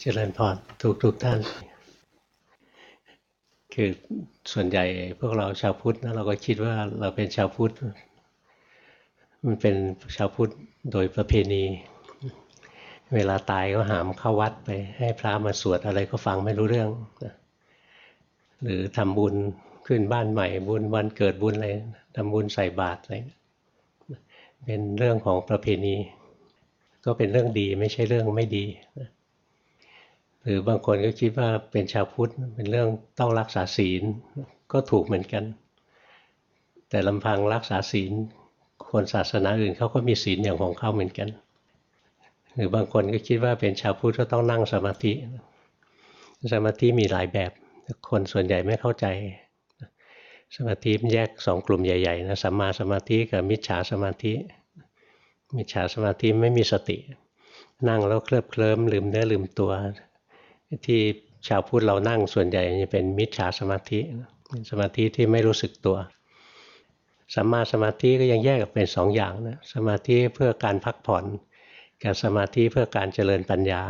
เจริญพรทุกทุกท่าน คือส่วนใหญ่พวกเราชาวพุทธนะเราก็คิดว่าเราเป็นชาวพุทธ มันเป็นชาวพุทธโดยประเพณี เวลาตายก็หามเข้าวัดไป ให้พระมาสวดอะไรก็ฟังไม่รู้เรื่อง หรือทำบุญขึ้นบ้านใหม่ บุญวันเกิดบุญอะไรทำบุญใส่บาตรอะไรเป็นเรื่องของประเพณี ก็เป็นเรื่องดีไม่ใช่เรื่องไม่ดีนะ รือบางคนก็คิดว่าเป็นชาวพุทธเป็นเรื่องต้องรักษาศีลก็ถูกเหมือนกัน แต่ลำพังรักษาศีล คนศาสนาอื่นเขาก็มีศีลอย่างของเขาเหมือนกัน หรือบางคนก็คิดว่าเป็นชาวพุทธก็ต้องนั่งสมาธิ สมาธิมีหลายแบบ คนส่วนใหญ่ไม่เข้าใจ สมาธิแยกสองกลุ่มใหญ่ๆนะสัมมาสมาธิกับมิจฉาสมาธิ มิจฉาสมาธิไม่มีสติ นั่งแล้วเคลิบเคลิ้มลืมเนื้อลืมตัว ที่ชาวพุทธเรานั่งส่วนใหญ่จะเป็นมิจฉาสมาธิเป็นสมาธิที่ไม่รู้สึกตัวสัมมาสมาธิก็ยังแยกเป็นสองอย่างนะสมาธิเพื่อการพักผ่อน กับสมาธิเพื่อการเจริญปัญญา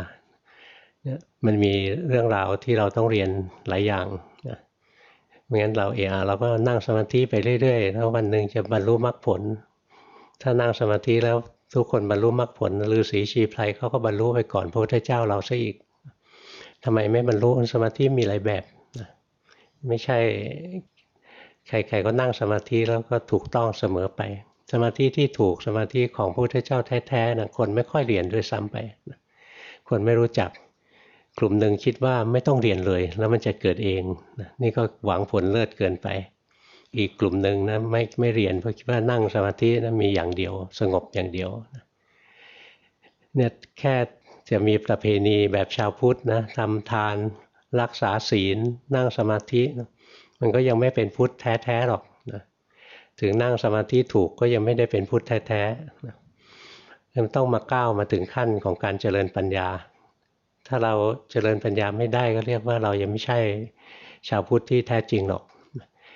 เนี่ยมันมีเรื่องราวที่เราต้องเรียนหลายอย่างนะไม่งั้นเราเองเราก็นั่งสมาธิไปเรื่อยๆแล้ววันหนึ่งจะบรรลุมรรคผล ถ้านั่งสมาธิแล้วทุกคนบรรลุมรรคผลฤาษีชีไพรเขาก็บรรลุไปก่อนพระพุทธเจ้าเราซะอีก ทำไมไม่บรรลุสมาธิมีหลายแบบไม่ใช่ใครๆก็นั่งสมาธิแล้วก็ถูกต้องเสมอไป สมาธิที่ถูกสมาธิของพระพุทธเจ้าแท้ๆนะคนไม่ค่อยเรียนด้วยซ้ำไปคนไม่รู้จักกลุ่มหนึ่งคิดว่าไม่ต้องเรียนเลย แล้วมันจะเกิดเองนี่ก็หวังผลเลิศเกินไป อีกกลุ่มหนึ่งนะไม่ไม่เรียนเพราะคิดว่านั่งสมาธินะมีอย่างเดียว สงบอย่างเดียวเนี่ยแค่ จะมีประเพณีแบบชาวพุทธนะทำทานรักษาศีล นั่งสมาธิ มันก็ยังไม่เป็นพุทธแท้ๆหรอกนะถึงนั่งสมาธิถูกก็ยังไม่ได้เป็นพุทธแท้ๆนะมันต้องมาก้าวมาถึงขั้นของการเจริญปัญญา ถ้าเราเจริญปัญญาไม่ได้ก็เรียกว่าเรายังไม่ใช่ชาวพุทธที่แท้จริงหรอก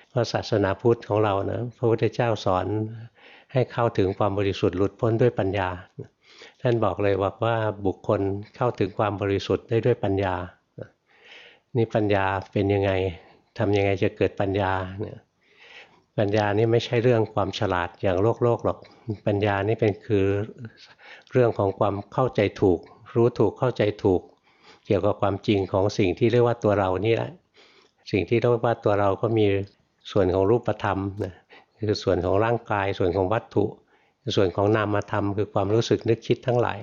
เพราะศาสนาพุทธของเรานะพระพุทธเจ้าสอนให้เข้าถึงความบริสุทธิ์หลุดพ้นด้วยปัญญา ท่านบอกเลยว่าว่าบุคคลเข้าถึงความบริสุทธิ์ได้ด้วยปัญญา นี่ปัญญาเป็นยังไงทำยังไงจะเกิดปัญญาเนี่ยปัญญานี่ไม่ใช่เรื่องความฉลาดอย่างโลกโลกหรอก ปัญญานี่เป็นคือเรื่องของความเข้าใจถูก รู้ถูกเข้าใจถูก เกี่ยวกับความจริงของสิ่งที่เรียกว่าตัวเรานี่แหละ สิ่งที่เรียกว่าตัวเราก็มีส่วนของรูปธรรมนะคือส่วนของร่างกายส่วนของวัตถุ ส่วนของนามธรรมคือความรู้สึกนึกคิดทั้งหลาย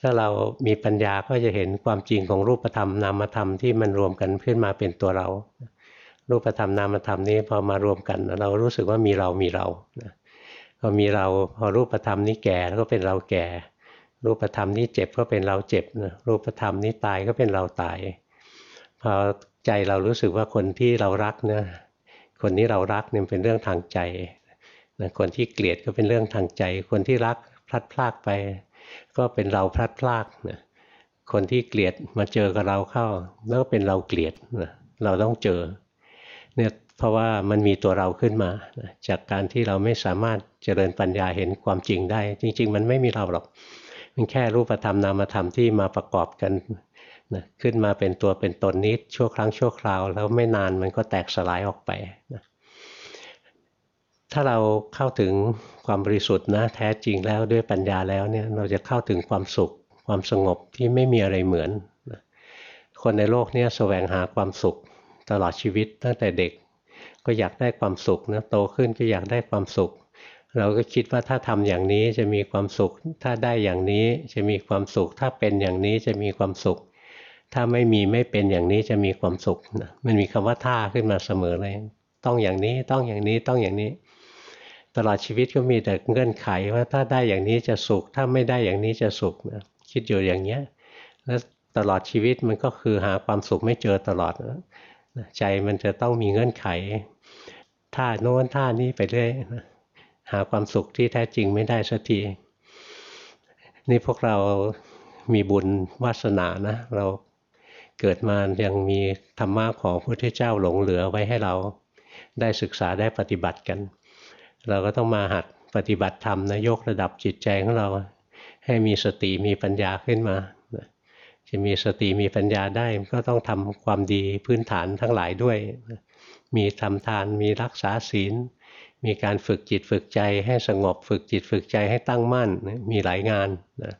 ถ้าเรามีปัญญาก็จะเห็นความจริงของรูปธรรมนามธรรมที่มันรวมกันขึ้นมาเป็นตัวเรา รูปธรรมนามธรรมนี้พอมารวมกัน เรารู้สึกว่ามีเรามีเราพอมีเราพอรูปธรรมนี้แก่ก็เป็นเราแก่ รูปธรรมนี้เจ็บก็เป็นเราเจ็บรูปธรรมนี้ตายก็เป็นเราตายพอใจเรารู้สึกว่าคนที่เรารักเนี่ยคนนี้เรารักเนี่ยเป็นเรื่องทางใจ นะคนที่เกลียดก็เป็นเรื่องทางใจ คนที่รักพลัดพรากไป ก็เป็นเราพลัดพรากนะคนที่เกลียดมาเจอกับเราเข้า แล้วก็เป็นเราเกลียดนะเราต้องเจอเนี่ยเพราะว่ามันมีตัวเราขึ้นมานะจากการที่เราไม่สามารถเจริญปัญญาเห็นความจริงได้ จริง ๆ มันไม่มีเราหรอก มันแค่รูปธรรมนามธรรมที่มาประกอบกันนะขึ้นมาเป็นตัวเป็นตนนิดชั่วครั้งชั่วคราว แล้วไม่นานมันก็แตกสลายออกไปนะ ถ้าเราเข้าถึงความบริสุทธิ์นะแท้จริงแล้วด้วยปัญญาแล้วเนี่ยเราจะเข้าถึงความสุข ความสงบที่ไม่มีอะไรเหมือน คนในโลกเนี้แสวงหาความสุขตลอดชีวิตตั้งแต่เด็กก็อยากได้ความสุขนะโตขึ้นก็อยากได้ความสุข เราก็คิดว่าถ้าทำอย่างนี้จะมีความสุข ถ้าได้อย่างนี้จะมีความสุข ถ้าเป็นอย่างนี้จะมีความสุข ถ้าไม่มีไม่เป็นอย่างนี้จะมีความสุขนะมันมีคำว่าท่าขึ้นมาเสมอเลย ต้องอย่างนี้ต้องอย่างนี้ต้องอย่างนี้ ตลอดชีวิตก็มีแต่เงื่อนไขว่าถ้าได้อย่างนี้จะสุข ถ้าไม่ได้อย่างนี้จะสุขนะคิดอยู่อย่างเนี้ยแล้วตลอดชีวิตมันก็คือหาความสุขไม่เจอตลอดนะใจมันจะต้องมีเงื่อนไขท่าโน้นท่านี้ไปเรื่อยนะหาความสุขที่แท้จริงไม่ได้สักทีนี่พวกเรามีบุญวาสนานะ เราเกิดมายังมีธรรมะของพระพุทธเจ้าหลงเหลือไว้ให้เราได้ศึกษาได้ปฏิบัติกัน เราก็ต้องมาหัดปฏิบัติธรรมนะยกระดับจิตใจของเรา ให้มีสติมีปัญญาขึ้นมา จะมีสติมีปัญญาได้ก็ต้องทำความดีพื้นฐานทั้งหลายด้วย มีทำทานมีรักษาศีล มีการฝึกจิตฝึกใจให้สงบฝึกจิตฝึกใจให้ตั้งมั่นมีหลายงานนะ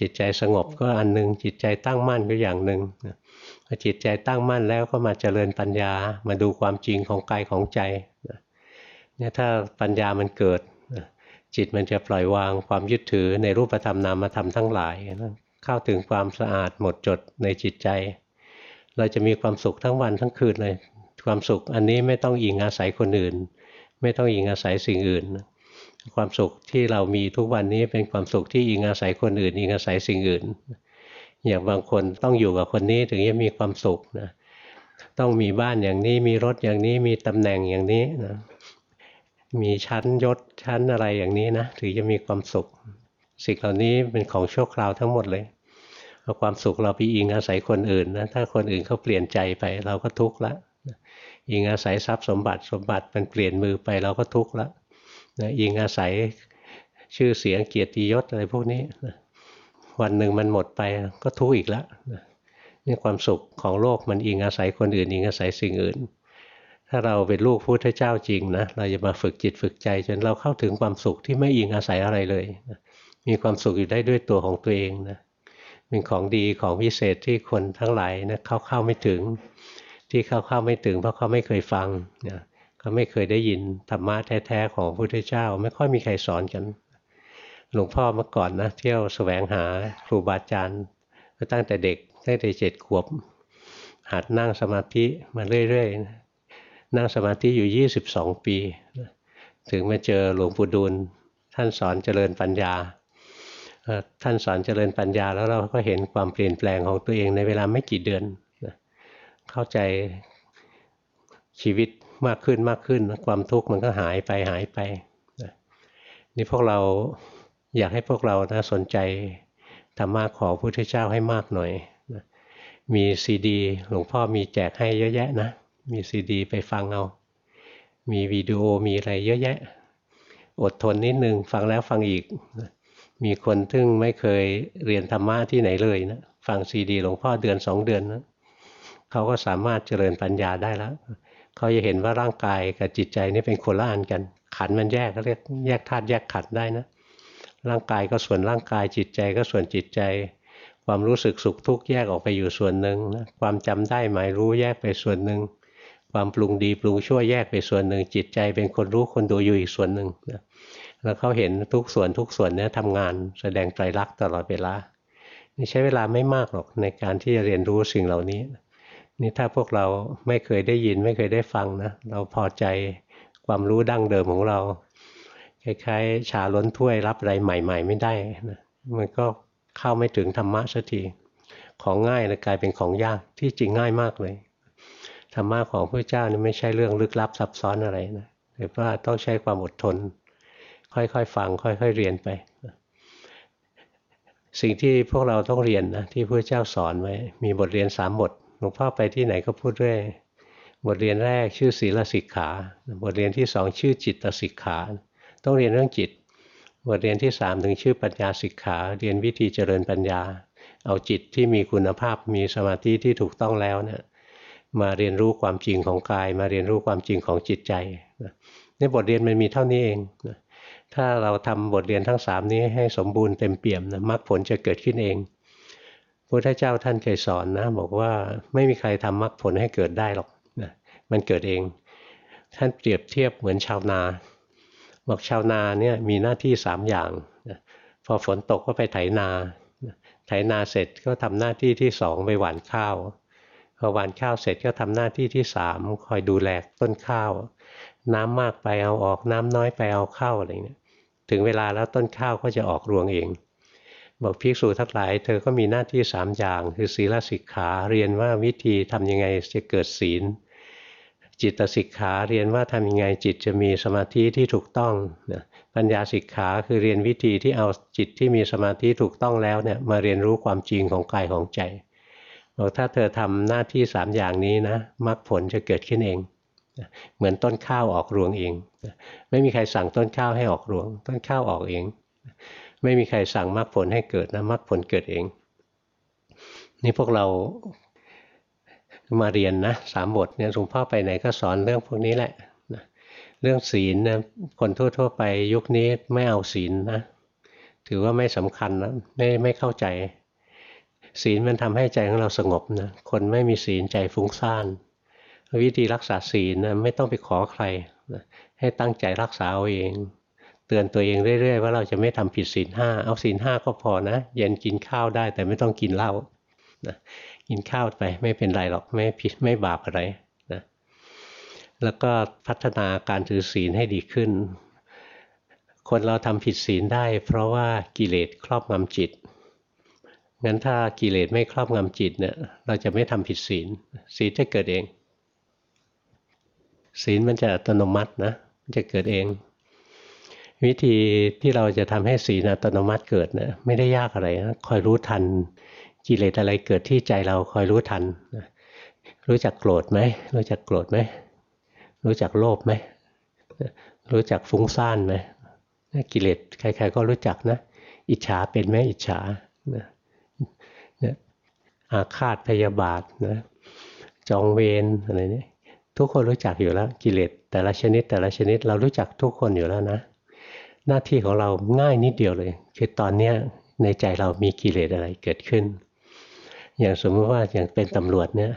จิตใจสงบก็อันหนึ่งจิตใจตั้งมั่นก็อย่างหนึ่งพอจิตใจตั้งมั่นแล้วก็มาเจริญปัญญามาดูความจริงของกายของใจ เนี่ยถ้าปัญญามันเกิด จิตมันจะปล่อยวางความยึดถือในรูปธรรมนามธรรมทั้งหลาย เข้าถึงความสะอาดหมดจดในจิตใจ เราจะมีความสุขทั้งวันทั้งคืนเลย ความสุขอันนี้ไม่ต้องอิงอาศัยคนอื่น ไม่ต้องอิงอาศัยสิ่งอื่น ความสุขที่เรามีทุกวันนี้เป็นความสุขที่อิงอาศัยคนอื่น อิงอาศัยสิ่งอื่น อย่างบางคนต้องอยู่กับคนนี้ถึงจะมีความสุขนะต้องมีบ้านอย่างนี้มีรถอย่างนี้มีตำแหน่งอย่างนี้นะ มีชั้นยศชั้นอะไรอย่างนี้นะถึงจะมีความสุข สิ่งเหล่านี้เป็นของชั่วคราวทั้งหมดเลยเอาความสุขเราไปอิงอาศัยคนอื่นนะถ้าคนอื่นเขาเปลี่ยนใจไปเราก็ทุกข์ละอิงอาศัยทรัพย์สมบัติสมบัติมันเปลี่ยนมือไปเราก็ทุกข์ละนะอิงอาศัยชื่อเสียงเกียรติยศอะไรพวกนี้นะวันหนึ่งมันหมดไปก็ทุกข์อีกล้วนี่ความสุขของโลกมันอิงอาศัยคนอื่น อิงอาศัยสิ่งอื่น ถ้าเราเป็นลูกพุทธเจ้าจริงนะเราจะมาฝึกจิตฝึกใจ จนเราเข้าถึงความสุขที่ไม่อิงอาศัยอะไรเลยนะมีความสุขอยู่ได้ด้วยตัวของตัวเองนะเป็นของดีของพิเศษที่คนทั้งหลายนะเข้าเข้าไม่ถึง ที่เข้าเข้าไม่ถึง เพราะเขาไม่เคยฟังนะเขาไม่เคยได้ยินธรรมะแท้ๆของพระพุทธเจ้า ไม่ค่อยมีใครสอนกัน หลวงพ่อเมื่อก่อนนะเที่ยวแสวงหาครูบาอาจารย์ตั้งแต่เด็กตั้งแต่เจ็ดขวบ หัดนั่งสมาธิมาเรื่อยๆ นั่งสมาธิอยู่ 22 ปี ถึงมาเจอหลวงปู่ดูล ท่านสอนเจริญปัญญา ท่านสอนเจริญปัญญาแล้วเราก็เห็นความเปลี่ยนแปลงของตัวเองในเวลาไม่กี่เดือน เข้าใจชีวิตมากขึ้นมากขึ้น ความทุกข์มันก็หายไปหายไปนี่พวกเราอยากให้พวกเรานะสนใจธรรมะของพระพุทธเจ้าให้มากหน่อยมีซีดี หลวงพ่อมีแจกให้เยอะแยะนะ มีซีดีไปฟังเอา มีวิดีโอมีอะไรเยอะแยะ อดทนนิดนึงฟังแล้วฟังอีก มีคนทึ่งไม่เคยเรียนธรรมะที่ไหนเลยนะฟังซีดีหลวงพ่อเดือนสองเดือนนะเขาก็สามารถเจริญปัญญาได้แล้วเขาจะเห็นว่าร่างกายกับจิตใจนี่เป็นคนละอันกัน ขันมันแยกเขาเรียกแยกธาตุแยกขันได้นะ ร่างกายก็ส่วนร่างกายจิตใจก็ส่วนจิตใจ ความรู้สึกสุขทุกข์แยกออกไปอยู่ส่วนหนึ่งนะความจำได้หมายรู้แยกไปส่วนหนึ่ง ความปรุงดีปรุงชั่วแยกไปส่วนหนึ่ง จิตใจเป็นคนรู้คนดูอยู่อีกส่วนหนึ่งนะแล้วเขาเห็นทุกส่วนทุกส่วนนี้ทำงานแสดงไตรลักษณ์ตลอดเวลานี่ใช้เวลาไม่มากหรอกในการที่จะเรียนรู้สิ่งเหล่านี้ นี่ถ้าพวกเราไม่เคยได้ยินไม่เคยได้ฟังนะเราพอใจความรู้ดั้งเดิมของเราคล้ายๆชาล้นถ้วยรับอะไรใหม่ ๆ ไม่ได้นะมันก็เข้าไม่ถึงธรรมะสักทีของง่ายเลยกลายเป็นของยากที่จริงง่ายมากเลย ธรรมะของพระเจ้านี่ไม่ใช่เรื่องลึกลับซับซ้อนอะไรนะแต่ว่าต้องใช้ความอดทน ค่อยๆฟัง ค่อยๆเรียนไป สิ่งที่พวกเราต้องเรียนนะที่พระเจ้าสอนไว้มีบทเรียนสามบทหลวงพ่อไปที่ไหนก็พูดเรื่อยบทเรียนแรกชื่อศีลสิกขา บทเรียนที่สองชื่อจิตสิกขา ต้องเรียนเรื่องจิต บทเรียนที่สามถึงชื่อปัญญาสิกขา เรียนวิธีเจริญปัญญา เอาจิตที่มีคุณภาพมีสมาธิที่ถูกต้องแล้วเนี่ย มาเรียนรู้ความจริงของกาย มาเรียนรู้ความจริงของจิตใจนี่บทเรียนมันมีเท่านี้เองถ้าเราทำบทเรียนทั้งสามนี้ให้สมบูรณ์เต็มเปี่ยมนะมรรคผลจะเกิดขึ้นเองพระพุทธเจ้าท่านเคยสอนนะบอกว่าไม่มีใครทำมรรคผลให้เกิดได้หรอกนะมันเกิดเอง ท่านเปรียบเทียบเหมือนชาวนา บอกชาวนาเนี่ยมีหน้าที่สามอย่างนะพอฝนตกก็ไปไถนาไถนาเสร็จก็ทำหน้าที่ที่สองไปหว่านข้าว พอหวานข้าวเสร็จก็ทำหน้าที่ที่สามคอยดูแลต้นข้าว น้ำมากไปเอาออกน้ำน้อยไปเอาเข้าอะไรเงี้ยถึงเวลาแล้วต้นข้าวก็จะออกรวงเอง บอกภิกษุทั้งหลาย เธอก็มีหน้าที่สามอย่าง คือศีลสิกขาเรียนว่าวิธีทำยังไงจะเกิดศีล จิตสิกขาเรียนว่าทำยังไงจิตจะมีสมาธิที่ถูกต้องนะปัญญาสิกขาคือเรียนวิธีที่เอาจิตที่มีสมาธิถูกต้องแล้วเนี่ยมาเรียนรู้ความจริงของกายของใจ บอกถ้าเธอทำหน้าที่สามอย่างนี้นะมรรคผลจะเกิดขึ้นเอง เหมือนต้นข้าวออกรวงเอง ไม่มีใครสั่งต้นข้าวให้ออกรวง ต้นข้าวออกเอง ไม่มีใครสั่งมรรคผลให้เกิดนะมรรคผลเกิดเอง นี่พวกเรามาเรียนนะสามบทเนี่ยหลวงพ่อไปไหนก็สอนเรื่องพวกนี้แหละนะเรื่องศีลนะคนทั่ว ๆ ไปยุคนี้ไม่เอาศีลนะถือว่าไม่สำคัญนะไม่ไม่เข้าใจ ศีลมันทำให้ใจของเราสงบนะ คนไม่มีศีลใจฟุ้งซ่าน วิธีรักษาศีลนะไม่ต้องไปขอใครนะให้ตั้งใจรักษาเอาเอง เตือนตัวเองเรื่อยๆว่าเราจะไม่ทำผิดศีลห้าเอาศีลห้าก็พอนะ เย็นกินข้าวได้แต่ไม่ต้องกินเหล้านะกินข้าวไปไม่เป็นไรหรอกไม่ผิดไม่บาปอะไรนะแล้วก็พัฒนาการถือศีลให้ดีขึ้น คนเราทำผิดศีลได้ เพราะว่ากิเลสครอบงำจิต งั้นถ้ากิเลสไม่ครอบงำจิตเนี่ย เราจะไม่ทำผิดศีล ศีลจะเกิดเอง ศีลมันจะอัตโนมัตินะมันจะเกิดเอง วิธีที่เราจะทำให้ศีลอัตโนมัติเกิดเนะไม่ได้ยากอะไรนะคอยรู้ทัน กิเลสอะไรเกิดที่ใจเราคอยรู้ทันรู้จักโกรธไหมรู้จักโกรธไหมรู้จักโลภไหมรู้จักฟุ้งซ่านไหมกิเลสใครๆก็รู้จักนะ อิจฉาเป็นไหมอิจฉา อาฆาตพยาบาทนะจองเวรอะไรนี่ทุกคนรู้จักอยู่แล้วกิเลสแต่ละชนิดแต่ละชนิดเรารู้จักทุกคนอยู่แล้วนะ หน้าที่ของเราง่ายนิดเดียวเลย คือตอนเนี้ในใจเรามีกิเลสอะไรเกิดขึ้น อย่างสมมติว่าอย่างเป็นตำรวจเนี่ย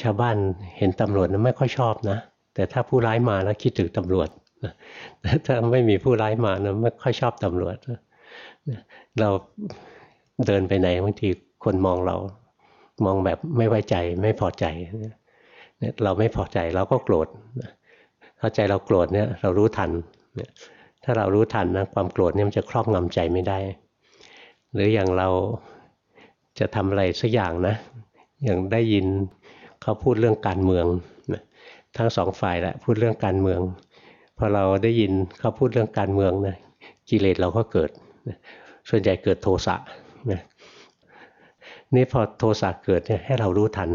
ชาวบ้านเห็นตำรวจนะไม่ค่อยชอบนะ แต่ถ้าผู้ร้ายมาแล้วคิดถึงตำรวจถ้าไม่มีผู้ร้ายมานะไม่ค่อยชอบตำรวจเราเดินไปไหนบางที คนมองเรา มองแบบไม่ไว้ใจไม่พอใจเราไม่พอใจเราก็โกรธถ้าใจเราโกรธเนี่ยเรารู้ทัน ถ้าเรารู้ทันนะความโกรธเนี่ยมันจะครอบงำใจไม่ได้ หรืออย่างเราจะทำอะไรสักอย่างนะ อย่างได้ยินเขาพูดเรื่องการเมืองทั้งสองฝ่ายแหละพูดเรื่องการเมืองพอเราได้ยินเขาพูดเรื่องการเมืองนะกิเลสเราก็เกิด ส่วนใหญ่เกิดโทสะนะ นี่พอโทสะเกิดเนี่ยให้เรารู้ทัน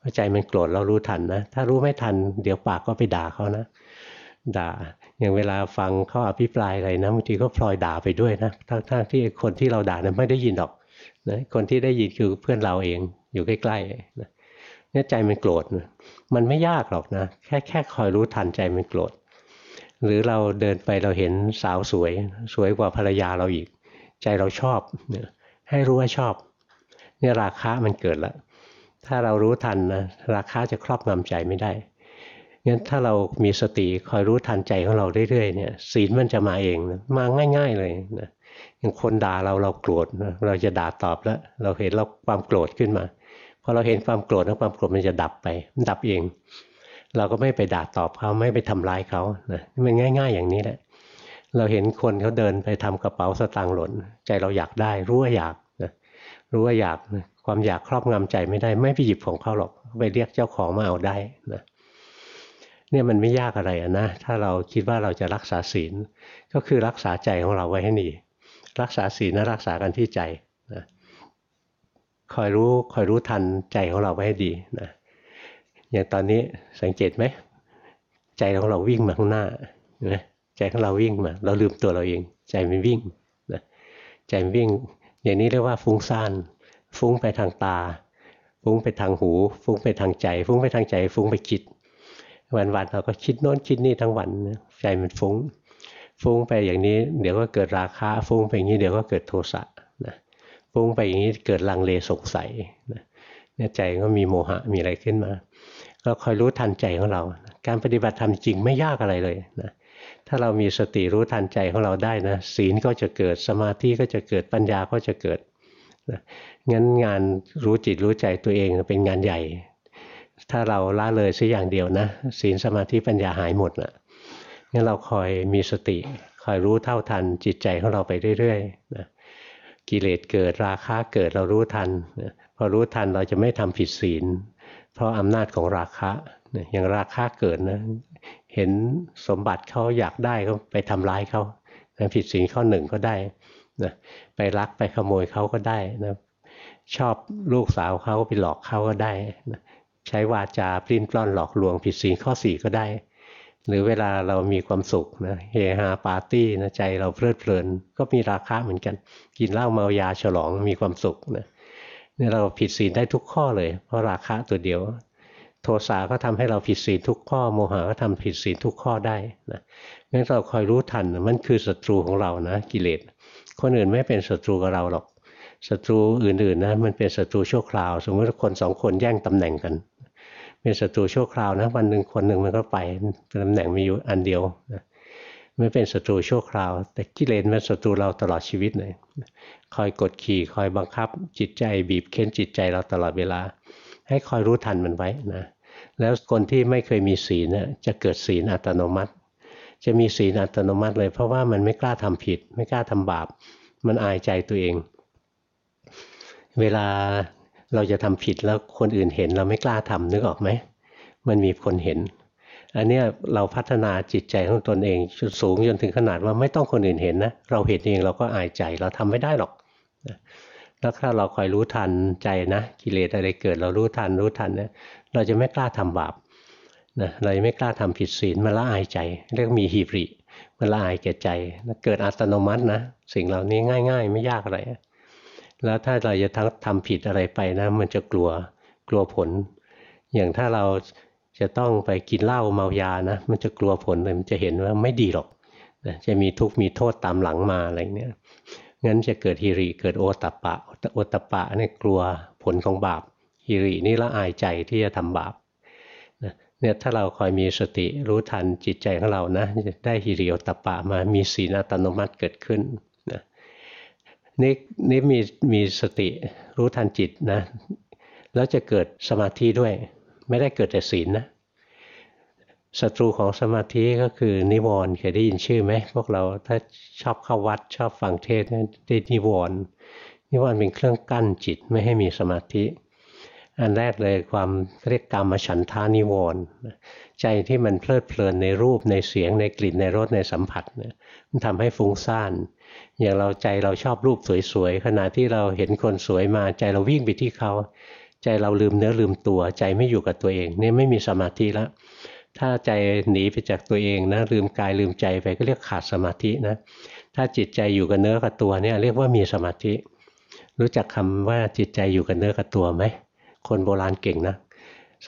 ว่าใจมันโกรธเรารู้ทันนะ ถ้ารู้ไม่ทัน เดี๋ยวปากก็ไปด่าเขานะ ด่า อย่างเวลาฟังเขาอภิปรายอะไรนะบางทีก็พลอยด่าไปด้วยนะทั้งๆที่คนที่เราด่านะไม่ได้ยินหรอกนะคนที่ได้ยินคือเพื่อนเราเองอยู่ใกล้ๆนะเนี่ยใจมันโกรธมันไม่ยากหรอกนะ แค่แค่คอยรู้ทันใจมันโกรธหรือเราเดินไปเราเห็นสาวสวย สวยกว่าภรรยาเราอีก ใจเราชอบให้รู้ว่าชอบ เนี่ยราคะมันเกิดแล้ว ถ้าเรารู้ทันนะราคะจะครอบงำใจไม่ได้งั้นถ้าเรามีสติคอยรู้ทันใจของเราเรื่อยๆเนี่ยศีลมันจะมาเองนะมาง่าย ๆเลยนะอย่างคนด่าเราเราโกรธนะเราจะด่าตอบแล้ว เราเห็นเราความโกรธขึ้นมาพอเราเห็นความโกรธแล้วความโกรธมันจะดับไปมันดับเอง เราก็ไม่ไปด่าตอบเขาไม่ไปทำร้ายเขานะมันง่าย ๆ อย่างนี้แหละเราเห็นคนเขาเดินไปทำกระเป๋าสตางค์หล่น ใจเราอยากได้รู้ว่าอยาก รู้ว่าอยากนะความอยากครอบงำใจไม่ได้ไม่ไปหยิบของเขาหรอกไปเรียกเจ้าของมาเอาได้นะเนี่ยมันไม่ยากอะไรนะถ้าเราคิดว่าเราจะรักษาศีลก็คือรักษาใจของเราไว้ให้ดีรักษาศีลนะรักษากันที่ใจนะคอยรู้คอยรู้ทันใจของเราไว้ให้ดีนะอย่างตอนนี้สังเกตไหมใจของเราวิ่งมาข้างหน้าเห็นไหมใจของเราวิ่งมา เราลืมตัวเราเอง ใจมันวิ่งนะใจมันวิ่ง อย่างนี้เรียกว่าฟุ้งซ่าน ฟุ้งไปทางตา ฟุ้งไปทางหู ฟุ้งไปทางใจ ฟุ้งไปทางใจ ฟุ้งไปคิด วันๆเราก็คิดโน้นคิดนี่ทั้งวันใจมันฟุ้ง ฟุ้งไปอย่างนี้ เดี๋ยวก็เกิดราคะ ฟุ้งไปอย่างนี้เดี๋ยวก็เกิดโทสะนะฟุ้งไปอย่างนี้เกิดลังเลสงสัยนะเนี่ยใจก็มีโมหะมีอะไรขึ้นมา ก็คอยรู้ทันใจของเรา การปฏิบัติธรรมจริงไม่ยากอะไรเลยนะ ถ้าเรามีสติรู้ทันใจของเราได้นะศีลก็จะเกิดสมาธิก็จะเกิดปัญญาก็จะเกิดนะงั้นงานรู้จิตรู้ใจตัวเองเป็นงานใหญ่ ถ้าเราละเลยสักอย่างเดียวนะศีลสมาธิปัญญาหายหมดนะงั้นเราคอยมีสติ คอยรู้เท่าทันจิตใจของเราไปเรื่อยๆนะกิเลสเกิดราคะเกิดเรารู้ทันนะพอรู้ทันเราจะไม่ทำผิดศีล เพราะอำนาจของราคะ อย่างราคะเกิดนะ เห็นสมบัติเขาอยากได้ก็ไปทำร้ายเขาผิดศีลข้อหนึ่งก็ได้นะไปรักไปขโมยเขาก็ได้นะชอบลูกสาวเขาไปหลอกเขาก็ได้นะใช้วาจาปลิ้นปล้อนหลอกลวงผิดศีลข้อสี่ก็ได้ หรือเวลาเรามีความสุขนะเฮฮาปาร์ตี้นะใจเราเพลิดเพลิน ก็มีราคาเหมือนกัน กินเหล้าเมายาฉลองมีความสุขนะเนี่ยเราผิดศีลได้ทุกข้อเลย เพราะราคะตัวเดียว โทสะก็ทำให้เราผิดศีลทุกข้อ โมหะก็ทำผิดศีลทุกข้อได้นะงั้นเราคอยรู้ทันมันคือศัตรูของเรานะกิเลส คนอื่นไม่เป็นศัตรูกับเราหรอกศัตรูอื่นๆนะมันเป็นศัตรูชั่วคราว สมมติคนสองคนแย่งตำแหน่งกัน เป็นศัตรูชั่วคราวนะวันหนึ่งคนหนึ่งมันก็ไปตำแหน่งมีอยู่อันเดียวนะไม่เป็นศัตรูชั่วคราว แต่กิเลสเป็นศัตรูเราตลอดชีวิตเลยคอยกดขี่คอยบังคับจิตใจบีบเค้นจิตใจเราตลอดเวลา ให้คอยรู้ทันมันไว้นะแล้วคนที่ไม่เคยมีศีลนะจะเกิดศีลอัตโนมัติ จะมีศีลอัตโนมัติเลย เพราะว่ามันไม่กล้าทำผิด ไม่กล้าทำบาป มันอายใจตัวเอง เวลาเราจะทำผิดแล้วคนอื่นเห็นเราไม่กล้าทำนึกออกไหมมันมีคนเห็น อันนี้เราพัฒนาจิตใจของตนเองจนสูงจนถึงขนาดว่าไม่ต้องคนอื่นเห็นนะเราเห็นเองเราก็อายใจเราทำไม่ได้หรอก แล้วถ้าเราคอยรู้ทันใจนะกิเลสอะไรเกิดเรารู้ทันรู้ทันเนะเราจะไม่กล้าทำบาปนะเราจะไม่กล้าทำผิดศีลมันละอายใจ เรียกมีฮีบริมันละอายแก่ใจ เกิดอัตโนมัตินะสิ่งเหล่านี้ง่าย ๆ ไม่ยากอะไรแล้วถ้าเราจะทักทำผิดอะไรไปนะ มันจะกลัวกลัวผล อย่างถ้าเราจะต้องไปกินเหล้าเมายานะ มันจะกลัวผลเลยมันจะเห็นว่าไม่ดีหรอกนะจะมีทุกข์มีโทษตามหลังมาอะไรเนี้ย งั้นจะเกิดฮิริเกิดโอตปะ โอตปะนี่กลัวผลของบาปฮิรินี่ละอายใจที่จะทำบาปเนี่ยถ้าเราคอยมีสติรู้ทันจิตใจของเรานะจะได้ฮิริโอตปะมามีศีลอัตโนมัติเกิดขึ้นนะนี่นี่มีมีสติรู้ทันจิตนะแล้วจะเกิดสมาธิด้วย ไม่ได้เกิดแต่ศีลนะ ศัตรูของสมาธิก็คือนิวรณ์เคยได้ยินชื่อไหมพวกเราถ้าชอบเข้าวัดชอบฟังเทศน์ได้นิวรณ์นิวรณ์เป็นเครื่องกั้นจิตไม่ให้มีสมาธิ อันแรกเลยความเรียกกรรมฉันทานิวรณ์ใจที่มันเพลิดเพลินในรูปในเสียงในกลิ่นในรสในสัมผัสเนี่ยมันทำให้ฟุ้งซ่านอย่างเราใจเราชอบรูปสวยๆขณะที่เราเห็นคนสวยมาใจเราวิ่งไปที่เขา ใจเราลืมเนื้อลืมตัว ใจไม่อยู่กับตัวเองนี่ไม่มีสมาธิแล้ว ถ้าใจหนีไปจากตัวเองนะลืมกายลืมใจไปก็เรียกขาดสมาธินะถ้าจิตใจอยู่กับเนื้อกับตัวเนี่ยเรียกว่ามีสมาธิ รู้จักคำว่าจิตใจอยู่กับเนื้อกับตัวไหมคนโบราณเก่งนะ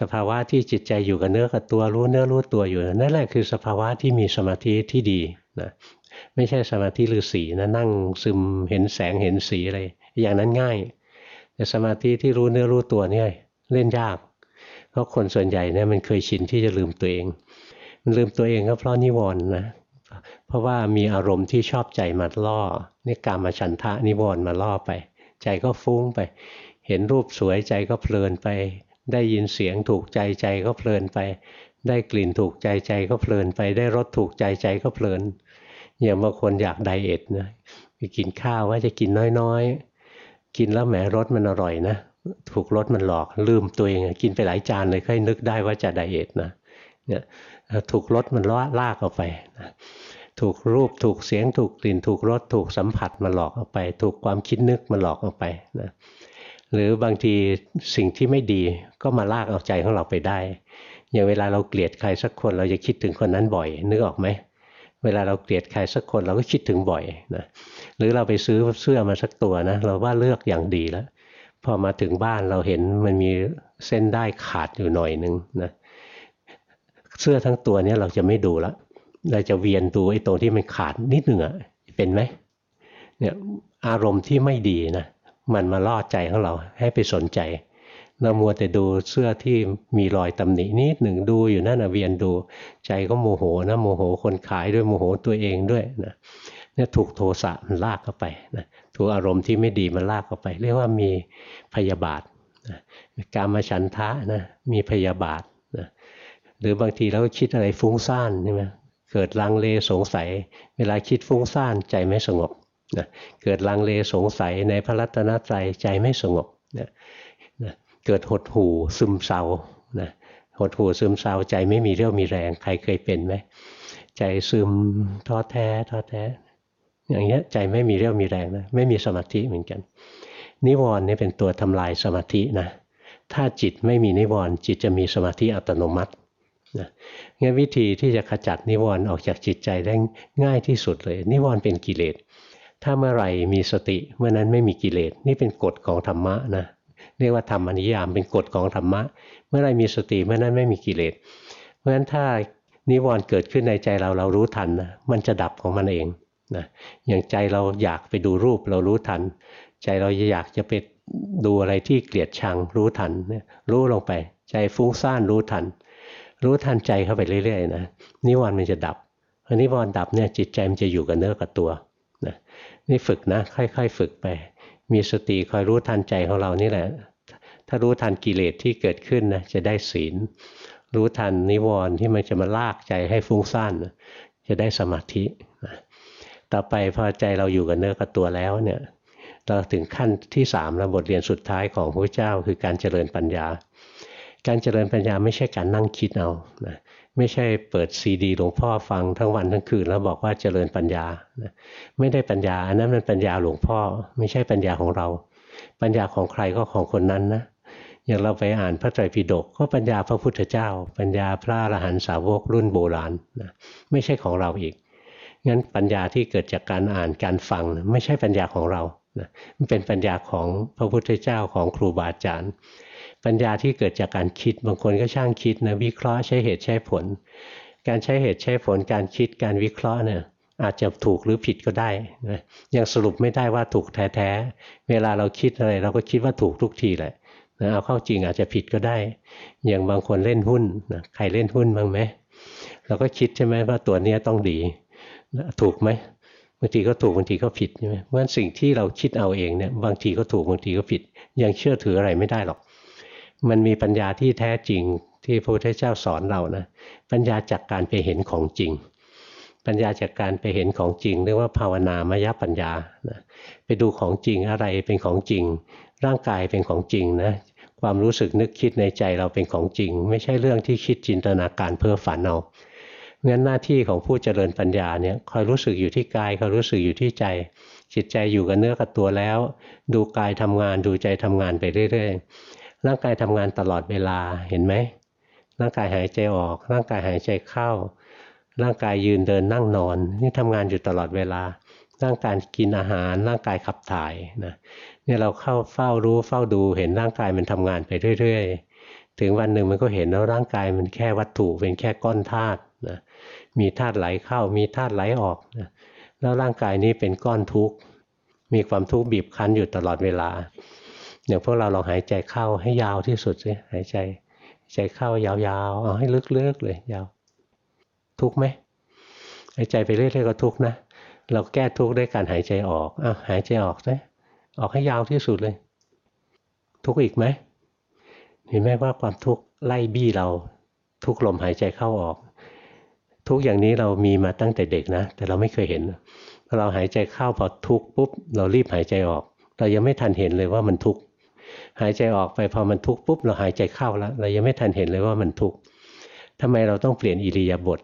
สภาวะที่จิตใจอยู่กับเนื้อกับตัวรู้เนื้อรู้ตัวอยู่นั่นแหละคือสภาวะที่มีสมาธิที่ดีนะไม่ใช่สมาธิฤาษีนะนั่งซึมเห็นแสงเห็นสีอะไรอย่างนั้นง่าย แต่สมาธิที่รู้เนื้อรู้ตัวเนี่ยเล่นยาก เพราะคนส่วนใหญ่เนี่ยมันเคยชินที่จะลืมตัวเอง มันลืมตัวเองก็เพราะนิวรณ์นะเพราะว่ามีอารมณ์ที่ชอบใจมาล่อนี่กามาฉันทะนิวรณ์มาล่อไป ใจก็ฟุ้งไป เห็นรูปสวยใจก็เพลินไป ได้ยินเสียงถูกใจใจก็เพลินไป ได้กลิ่นถูกใจใจก็เพลินไป ได้รสถูกใจใจก็เพลินอย่างบางคนอยากไดเอทนะไปกินข้าวว่าจะกินน้อยๆ กินแล้วแหมรสมันอร่อยนะ ถูกรสมันหลอกลืมตัวเองกินไปหลายจานเลยค่อยนึกได้ว่าจะไดเอทนะเนี่ยถูกรสมันล้อลากออกไปนะถูกรูปถูกเสียงถูกกลิ่น ถูกรสถูกสัมผัสมาหลอกออกไป ถูกความคิดนึกมาหลอกออกไปนะหรือบางทีสิ่งที่ไม่ดีก็มาลากเอาใจของเราไปได้ อย่างเวลาเราเกลียดใครสักคนเราจะคิดถึงคนนั้นบ่อยนึกออกไหมเวลาเราเกลียดใครสักคนเราก็คิดถึงบ่อยนะหรือเราไปซื้อเสื้อมาสักตัวนะเราว่าเลือกอย่างดีแล้ว พอมาถึงบ้านเราเห็นมันมีเส้นได้ขาดอยู่หน่อยนึงนะเสื้อทั้งตัวนี้เราจะไม่ดูแล้วเราจะเวียนดูไอ้ตรงที่มันขาดนิดหนึ่งอะเป็นไหมเนี่ยอารมณ์ที่ไม่ดีนะมันมาล่อใจของเราให้ไปสนใจเรามัวแต่ดูเสื้อที่มีรอยตำหนินิดหนึ่งดูอยู่นั่นนะเวียนดูใจก็โมโหนะโมโหคนขายด้วยโมโหตัวเองด้วยนะเนี่ยถูกโทสะมันลากเข้าไปนะ ถูกอารมณ์ที่ไม่ดีมันลากเข้าไป เรียกว่ามีพยาบาทการมาฉันทะนะมีพยาบาทนะหรือบางทีเราก็คิดอะไรฟุ้งซ่านใช่ไหมเกิดลังเลสงสัย เวลาคิดฟุ้งซ่านใจไม่สงบนะเกิดลังเลสงสัยในพระรัตนตรัยใจไม่สงบนะนะเกิดหดหู่ซึมเศร้านะหดหู่ซึมเศร้าใจไม่มีเรี่ยวมีแรง ใครเคยเป็นไหมใจซึมท้อแท้ท้อแท้ อย่างเงี้ยใจไม่มีเรี่ยวมีแรงนะไม่มีสมาธิเหมือนกัน นิวรณ์นี่เป็นตัวทำลายสมาธินะถ้าจิตไม่มีนิวรณ์จิตจะมีสมาธิอัตโนมัตินะงั้นวิธีที่จะขจัดนิวรณ์ออกจากจิตใจได้ง่ายที่สุดเลย นิวรณ์เป็นกิเลสถ้าเมื่อไหร่มีสติเมื่อนั้นไม่มีกิเลสนี่เป็นกฎของธรรมะนะเรียกว่าธรรมนิยามเป็นกฎของธรรมะ เมื่อไรมีสติเมื่อนั้นไม่มีกิเลสเพราะฉะนั้นถ้านิวรณ์เกิดขึ้นในใจเราเรารู้ทันนะมันจะดับของมันเอง นะอย่างใจเราอยากไปดูรูปเรารู้ทัน ใจเราอยากจะไปดูอะไรที่เกลียดชังรู้ทันรู้ลงไป ใจฟุ้งซ่านรู้ทัน รู้ทันใจเข้าไปเรื่อยๆนะนิวรณ์มันจะดับพอนิวรณ์ดับเนี่ยจิตใจมันจะอยู่กับเนื้อกับตัวนะนี่ฝึกนะค่อยๆ ฝึกไป มีสติคอยรู้ทันใจของเรานี่แหละ ถ้ารู้ทันกิเลสที่เกิดขึ้นนะจะได้ศีล รู้ทันนิวรณ์ที่มันจะมาลากใจให้ฟุ้งซ่านนะจะได้สมาธิ ต่อไปพอใจเราอยู่กับเนื้อกับตัวแล้วเนี่ยเราถึงขั้นที่สามแล้วบทเรียนสุดท้ายของพระเจ้าคือการเจริญปัญญา การเจริญปัญญาไม่ใช่การนั่งคิดเอานะไม่ใช่เปิดซีดีหลวงพ่อฟังทั้งวันทั้งคืนแล้วบอกว่าเจริญปัญญานะไม่ได้ปัญญาอันนั้นมันปัญญาหลวงพ่อ ไม่ใช่ปัญญาของเรา ปัญญาของใครก็ของคนนั้นนะอย่างเราไปอ่านพระไตรปิฎกก็ปัญญาพระพุทธเจ้า ปัญญาพระอรหันตสาวกรุ่นโบราณนะไม่ใช่ของเราอีก งั้นปัญญาที่เกิดจากการอ่านการฟังไม่ใช่ปัญญาของเรานะมันเป็นปัญญาของพระพุทธเจ้าของครูบาอาจารย์ ปัญญาที่เกิดจากการคิดบางคนก็ช่างคิดนะวิเคราะห์ใช้เหตุใช้ผล การใช้เหตุใช้ผลการคิดการวิเคราะห์เนี่ยอาจจะถูกหรือผิดก็ได้นะยังสรุปไม่ได้ว่าถูกแท้ๆ เวลาเราคิดอะไร เราก็คิดว่าถูกทุกทีแหละนะเอาเข้าจริงอาจจะผิดก็ได้ อย่างบางคนเล่นหุ้นนะใครเล่นหุ้นบ้างไหมเราก็คิดใช่ไหมว่าตัวนี้ต้องดี ถูกไหมบางทีก็ถูกบางทีก็ผิดใช่ไหมเพราะฉะนั้นสิ่งที่เราคิดเอาเองเนี่ยบางทีก็ถูกบางทีก็ผิด ยังเชื่อถืออะไรไม่ได้หรอก มันมีปัญญาที่แท้จริงที่พระพุทธเจ้าสอนเรานะปัญญาจากการไปเห็นของจริง ปัญญาจากการไปเห็นของจริงเรียกว่าภาวนามยปัญญานะไปดูของจริงอะไรเป็นของจริง ร่างกายเป็นของจริงนะความรู้สึกนึกคิดในใจเราเป็นของจริง ไม่ใช่เรื่องที่คิดจินตนาการเพ้อฝันเอา งั้นหน้าที่ของผู้เจริญปัญญาเนี่ยคอยรู้สึกอยู่ที่กายคอยรู้สึกอยู่ที่ใจ จิตใจอยู่กับเนื้อกับตัวแล้ว ดูกายทำงานดูใจทำงานไปเรื่อยๆร่างกายทำงานตลอดเวลาเห็นไหมร่างกายหายใจออก ร่างกายหายใจเข้า ร่างกายยืนเดินนั่งนอนนี่ทำงานอยู่ตลอดเวลา ร่างกายกินอาหารร่างกายขับถ่ายนะเนี่ยเราเข้าเฝ้ารู้เฝ้าดูเห็นร่างกายมันทำงานไปเรื่อย ๆ ถึงวันหนึ่งมันก็เห็นแล้วร่างกายมันแค่วัตถุเป็นแค่ก้อนธาตุ นะมีธาตุไหลเข้า มีธาตุไหลออกนะแล้วร่างกายนี้เป็นก้อนทุกข์ มีความทุกข์บีบคั้นอยู่ตลอดเวลาอย่างพวกเราลองหายใจเข้าให้ยาวที่สุดสิหายใจ ใจเข้ายาวๆเอาให้ลึกๆเลยยาว ทุกไหมหายใจไปเรื่อยๆก็ทุกนะ เราแก้ทุกด้วยการหายใจออกอะหายใจออกสิออกให้ยาวที่สุดเลย ทุกอีกไหมเห็นไหมว่าความทุกข์ไล่บี้เราทุกลมหายใจเข้าออก ทุกอย่างนี้เรามีมาตั้งแต่เด็กนะ แต่เราไม่เคยเห็นพอเราหายใจเข้าพอทุกปุ๊บ เรารีบหายใจออก เรายังไม่ทันเห็นเลยว่ามันทุกหายใจออกไปพอมันทุกปุ๊บเราหายใจเข้าแล้ว เรายังไม่ทันเห็นเลยว่ามันทุกทำไมเราต้องเปลี่ยนอิริยาบถ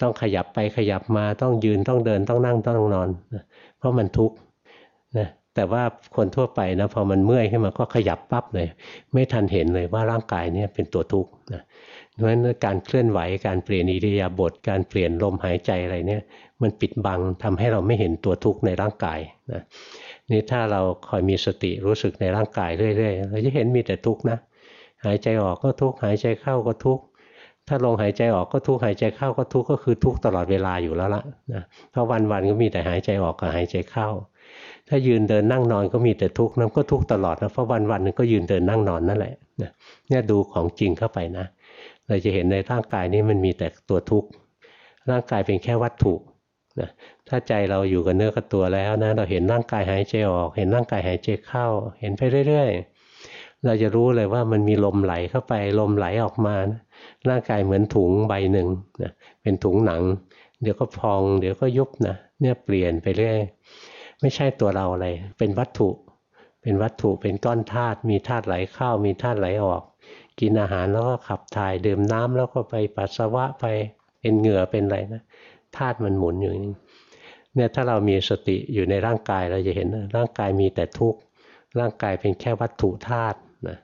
ต้องขยับไปขยับมาต้องยืนต้องเดินต้องนั่งต้องนอน เพราะมันทุกข์นะแต่ว่าคนทั่วไปนะพอมันเมื่อยขึ้นมาก็ขยับปั๊บเลย ไม่ทันเห็นเลยว่าร่างกายเนี้เป็นตัวทุกข์นะ เพราะฉะนั้นการเคลื่อนไหวการเปลี่ยนอิริยาบถการเปลี่ยนลมหายใจอะไรเนี่ยมันปิดบังทำให้เราไม่เห็นตัวทุกข์ในร่างกายนะนี่ถ้าเราคอยมีสติรู้สึกในร่างกายเรื่อยๆเราจะเห็นมีแต่ทุกข์นะหายใจออกก็ทุกข์หายใจเข้าก็ทุกข์ถ้าลงหายใจออกก็ทุกข์หายใจเข้าก็ทุกข์ก็คือทุกข์ตลอดเวลาอยู่แล้วล่ะนะเพราะวันๆก็มีแต่หายใจออกกับหายใจเข้า ถ้ายืนเดินนั่งนอนก็มีแต่ทุกข์นั่นก็ทุกข์ตลอดนะเพราะวันๆนึงก็ยืนเดินนั่งนอนนั่นแหละเนี่ยดูของจริงเข้าไปนะ เราจะเห็นในร่างกายนี้มันมีแต่ตัวทุกข์ร่างกายเป็นแค่วัตถุนะถ้าใจเราอยู่กับเนื้อกับตัวแล้วนะเราเห็นร่างกายหายใจออก เห็นร่างกายหายใจเข้า เห็นไปเรื่อย ๆ เราจะรู้เลยว่ามันมีลมไหลเข้าไปลมไหลออกมานะร่างกายเหมือนถุงใบหนึ่งนะเป็นถุงหนัง เดี๋ยวก็พอง เดี๋ยวก็ยุบนะเนี่ยเปลี่ยนไปเรื่อยไม่ใช่ตัวเราอะไรเป็นวัตถุ เป็นวัตถุเป็นก้อนธาตุมีธาตุไหลเข้ามีธาตุไหลออก กินอาหารแล้วก็ขับถ่ายดื่มน้ำแล้วก็ไปปัสสาวะไปเป็นเหงื่อเป็นอะไรนะธาตุมันหมุนอยู่นี่เนี่ยถ้าเรามีสติอยู่ในร่างกายเราจะเห็นร่างกายมีแต่ทุกข์ร่างกายเป็นแค่วัตถุธาตุนะ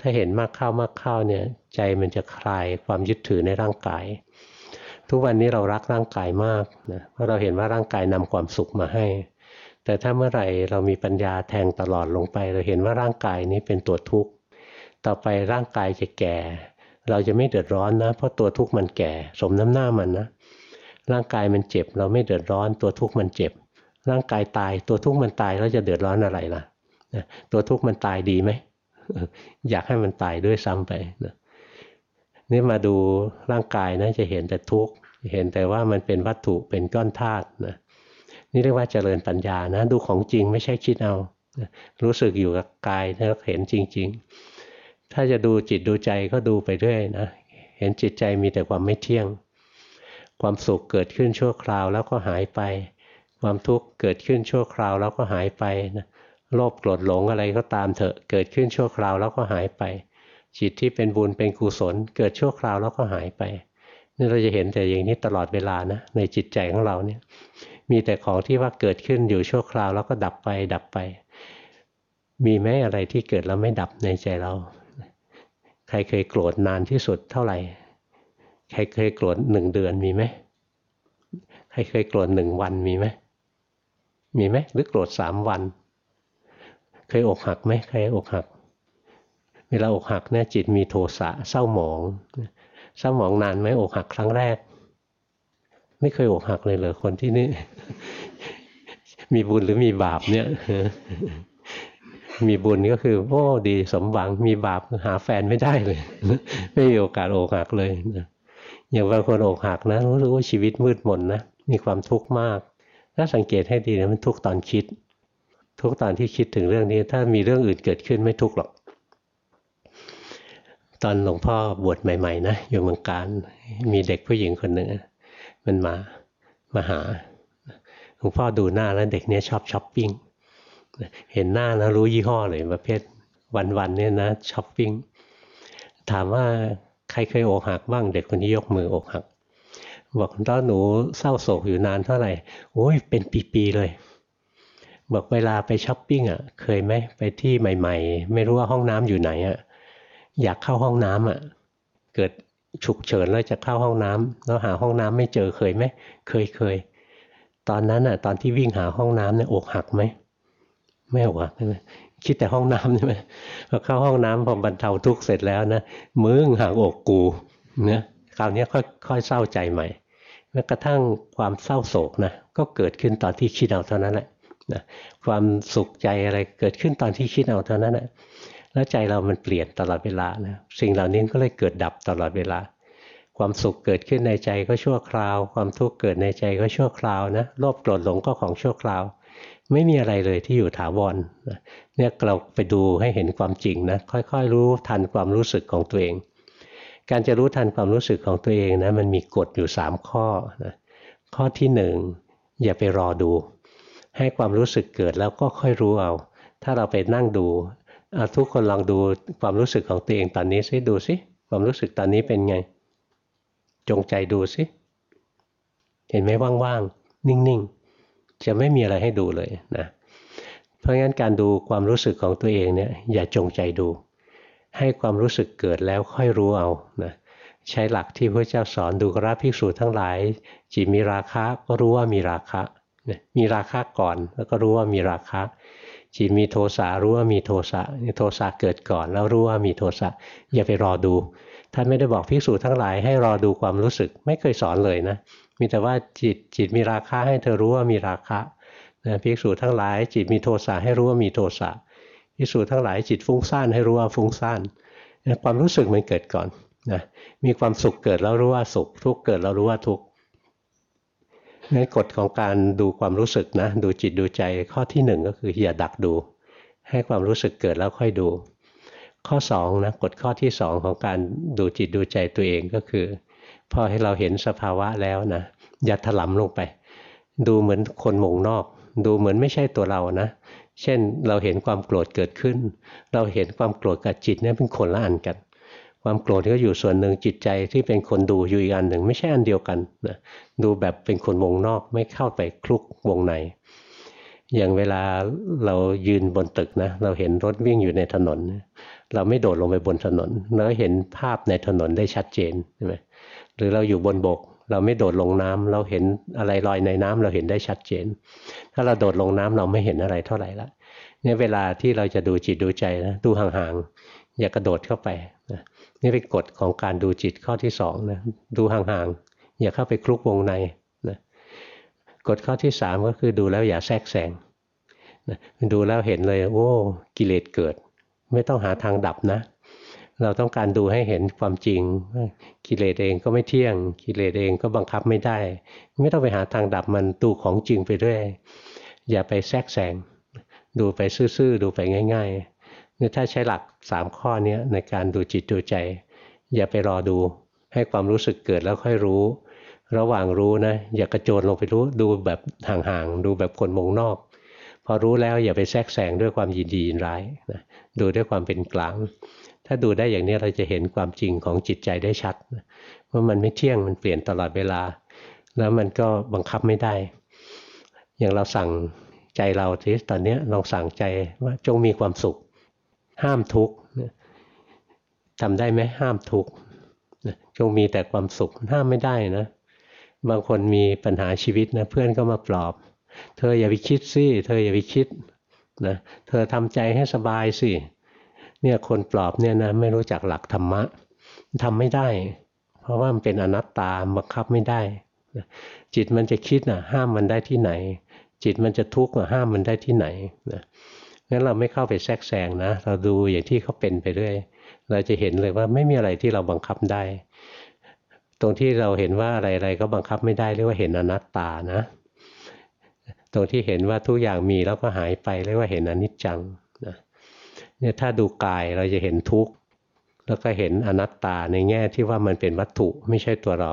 ถ้าเห็นมากเข้ามากเข้าเนี่ยใจมันจะคลายความยึดถือในร่างกาย ทุกวันนี้เรารักร่างกายมากนะเพราะเราเห็นว่าร่างกายนำความสุขมาให้ แต่ถ้าเมื่อไหร่เรามีปัญญาแทงตลอดลงไป เราเห็นว่าร่างกายนี้เป็นตัวทุกข์ ต่อไปร่างกายจะแก่ เราจะไม่เดือดร้อนนะ เพราะตัวทุกข์มันแก่ สมน้ำหน้ามันนะ ร่างกายมันเจ็บ เราไม่เดือดร้อน ตัวทุกข์มันเจ็บ ร่างกายตาย ตัวทุกข์มันตายแล้วจะเดือดร้อนอะไรล่ะตัวทุกข์มันตายดีไหมอยากให้มันตายด้วยซ้ำไปนะนี่มาดูร่างกายนะจะเห็นแต่ทุกข์เห็นแต่ว่ามันเป็นวัตถุเป็นก้อนธาตุนะนี่เรียกว่าเจริญปัญญานะ ดูของจริงไม่ใช่คิดเอา รู้สึกอยู่กับกายแล้วเห็นจริง ๆ ถ้าจะดูจิตดูใจก็ดูไปด้วยนะเห็นจิตใจมีแต่ความไม่เที่ยง ความสุขเกิดขึ้นชั่วคราวแล้วก็หายไป ความทุกข์เกิดขึ้นชั่วคราวแล้วก็หายไปนะโลภโกรธหลงอะไรก็ตามเถอะ เกิดขึ้นชั่วคราวแล้วก็หายไป จิตที่เป็นบุญเป็นกุศล เกิดชั่วคราวแล้วก็หายไปนี่เราจะเห็นแต่อย่างนี้ตลอดเวลานะในจิตใจของเราเนี่ยมีแต่ของที่ว่าเกิดขึ้นอยู่ชั่วคราวแล้วก็ดับไปดับไป มีไหมอะไรที่เกิดแล้วไม่ดับในใจเรา ใครเคยโกรธนานที่สุดเท่าไหร่ ใครเคยโกรธหนึ่งเดือนมีไหม ใครเคยโกรธหนึ่งวันมีไหม มีไหมหรือโกรธสามวัน เคยอกหักไหมใครอกหัก เวลาอกหักเนี่ยจิตมีโทสะเศร้าหมอง เศร้าหมองนานไหมอกหักครั้งแรก ไม่เคยอกหักเลยเหรอคนที่นี่ มีบุญหรือมีบาปเนี่ย มีบุญก็คือ โอ้ดีสมหวัง มีบาปหาแฟนไม่ได้เลย ไม่มีโอกาสอกหักเลยอย่างบางคนอกหักนะรู้สึกว่าชีวิตมืดมนนะมีความทุกข์มาก ถ้าสังเกตให้ดีนะมันทุกตอนคิด ทุกตอนที่คิดถึงเรื่องนี้ ถ้ามีเรื่องอื่นเกิดขึ้นไม่ทุกข์หรอก ตอนหลวงพ่อบวชใหม่ ๆ นะอยู่เมืองการมีเด็กผู้หญิงคนหนึ่งมันมามาหาหลวงพ่อดูหน้าแล้วเด็กเนี้ยชอบช้อปปิ้ง เห็นหน้าแล้วรู้ยี่ห้อเลยประเภทวันๆเนี่ยนะช้อปปิ้งถามว่าใครเคยอกหักบ้างเด็กคนนี้ยกมืออกหัก บอกตอนหนูเศร้าโศกอยู่นานเท่าไหร่โอ้ยเป็นปีๆเลย บอกเวลาไปช้อปปิ้งอะ เคยไหมไปที่ใหม่ ๆ ไม่รู้ว่าห้องน้ำอยู่ไหนอะอยากเข้าห้องน้ำอะ เกิดฉุกเฉินแล้วจะเข้าห้องน้ำแล้วหาห้องน้ำไม่เจอเคยไหมเคยเคยตอนนั้นอะ ตอนที่วิ่งหาห้องน้ำเนี่ยอกหักไหม ไม่อกหักใช่ไหมคิดแต่ห้องน้ำใช่ไหมพอเข้าห้องน้ำพอบรรเทาทุกข์เสร็จแล้วนะมึงหักอกกูเนี่ยคราวนี้ค่อยค่อยเศร้าใจใหม่แม้กระทั่งความเศร้าโศกนะก็เกิดขึ้นตอนที่คิดเอาเท่านั้นแหละนะความสุขใจอะไรเกิดขึ้นตอนที่คิดเอาเท่านั้นแหละแล้วใจเรามันเปลี่ยนตลอดเวลานะสิ่งเหล่านี้ก็เลยเกิดดับตลอดเวลา ความสุขเกิดขึ้นในใจก็ชั่วคราว ความทุกข์เกิดในใจก็ชั่วคราวนะโลภโกรธหลงก็ของชั่วคราว ไม่มีอะไรเลยที่อยู่ถาวรเนี่ยเราไปดูให้เห็นความจริงนะค่อยๆ รู้ทันความรู้สึกของตัวเอง การจะรู้ทันความรู้สึกของตัวเองนะมันมีกฎอยู่ 3 ข้อนะข้อที่ 1 อย่าไปรอดู ให้ความรู้สึกเกิดแล้วก็ค่อยรู้เอา ถ้าเราไปนั่งดูทุกคนลองดูความรู้สึกของตัวเองตอนนี้ซิดูซิความรู้สึกตอนนี้เป็นไง จงใจดูซิเห็นไหมว่างๆ นิ่งๆ จะไม่มีอะไรให้ดูเลยนะเพราะงั้นการดูความรู้สึกของตัวเองเนี่ยอย่าจงใจดู ให้ความรู้สึกเกิดแล้วค่อยรู้เอานะใช้หลักที่พระเจ้าสอนดูกราภิกษุทั้งหลายจิตมีราคะก็รู้ว่ามีราคะมีราคะก่อนแล้วก็รู้ว่ามีราคะจิตมีโทสะรู้ว่ามีโทสะโทสะเกิดก่อนแล้วรู้ว่ามีโทสะอย่าไปรอดูท่านไม่ได้บอกภิกษุทั้งหลายให้รอดูความรู้สึกไม่เคยสอนเลยนะ มีแต่ว่าจิตจิตมีราคะให้เธอรู้ว่ามีราคะนะภิกษุทั้งหลาย จิตมีโทสะให้รู้ว่ามีโทสะภิกษุทั้งหลายจิตฟุ้งซ่านให้รู้ว่าฟุ้งซ่านความรู้สึกมันเกิดก่อนนะมีความสุขเกิดแล้วรู้ว่าสุข ทุกข์เกิดแล้วรู้ว่าทุกข์ในกฎของการดูความรู้สึกนะ ดูจิตดูใจข้อที่หนึ่งก็คืออย่าดักดู ให้ความรู้สึกเกิดแล้วค่อยดู ข้อ2นะกฎข้อที่ 2 ของการดูจิตดูใจตัวเองก็คือ พอให้เราเห็นสภาวะแล้วนะอย่าถลำลงไป ดูเหมือนคนมงนอก ดูเหมือนไม่ใช่ตัวเรานะ เช่นเราเห็นความโกรธเกิดขึ้น เราเห็นความโกรธกับจิตเนี่ยเป็นคนละอันกัน ความโกรธก็อยู่ส่วนหนึ่งจิตใจที่เป็นคนดูอยู่อีกอันหนึ่งไม่ใช่อันเดียวกันนะดูแบบเป็นคนวงนอกไม่เข้าไปคลุกวงในอย่างเวลาเรายืนบนตึกนะ เราเห็นรถวิ่งอยู่ในถนน เราไม่โดดลงไปบนถนนเราเห็นภาพในถนนได้ชัดเจนใช่ไหม หรือเราอยู่บนบก เราไม่โดดลงน้ำเราเห็นอะไรลอยในน้ำเราเห็นได้ชัดเจน ถ้าเราโดดลงน้ำเราไม่เห็นอะไรเท่าไหร่ละเนี่ยเวลาที่เราจะดูจิตดูใจนะดูห่างๆอย่ากระโดดเข้าไปนะนี่เป็นกฎของการดูจิตข้อที่สองนะดูห่างๆอย่าเข้าไปคลุกวงในนะกฎข้อที่สามก็คือดูแล้วอย่าแทรกแซงนะดูแล้วเห็นเลย โอ้กิเลสเกิด ไม่ต้องหาทางดับนะ เราต้องการดูให้เห็นความจริง กิเลสเองก็ไม่เที่ยง กิเลสเองก็บังคับไม่ได้ ไม่ต้องไปหาทางดับมันดูของจริงไปด้วย อย่าไปแทรกแซงดูไปซื่อๆดูไปง่ายๆนี่ถ้าใช้หลักสามข้อนี้ในการดูจิตดูใจ อย่าไปรอดูให้ความรู้สึกเกิดแล้วค่อยรู้ ระหว่างรู้นะ อย่ากระโจนลงไปรู้ดูแบบห่างๆดูแบบคนมองนอก พอรู้แล้วอย่าไปแทรกแซงด้วยความยินดียินร้ายนะดูด้วยความเป็นกลาง ถ้าดูได้อย่างนี้เราจะเห็นความจริงของจิตใจได้ชัดว่ามันไม่เที่ยงมันเปลี่ยนตลอดเวลา แล้วมันก็บังคับไม่ได้ อย่างเราสั่งใจเราที่ตอนนี้ลองสั่งใจว่าจงมีความสุข ห้ามทุกข์ทำได้ไหมห้ามทุกข์จงมีแต่ความสุขห้ามไม่ได้นะ บางคนมีปัญหาชีวิตนะเพื่อนก็มาปลอบ เธออย่าไปคิดสิเธออย่าไปคิดนะเธอทำใจให้สบายสิ เนี่ยคนปลอบเนี่ยนะไม่รู้จักหลักธรรมะทำไม่ได้ เพราะว่ามันเป็นอนัตตาบังคับไม่ได้ จิตมันจะคิดนะห้ามมันได้ที่ไหน จิตมันจะทุกข์ห้ามมันได้ที่ไหนนะงั้นเราไม่เข้าไปแทรกแซงนะ เราดูอย่างที่เขาเป็นไปเรื่อยเราจะเห็นเลยว่าไม่มีอะไรที่เราบังคับได้ ตรงที่เราเห็นว่าอะไรๆก็บังคับไม่ได้เรียกว่าเห็นอนัตตานะ ตรงที่เห็นว่าทุกอย่างมีแล้วก็หายไปเรียกว่าเห็นอนิจจัง เนี่ยถ้าดูกายเราจะเห็นทุกข์แล้วก็เห็นอนัตตาในแง่ที่ว่ามันเป็นวัตถุไม่ใช่ตัวเรา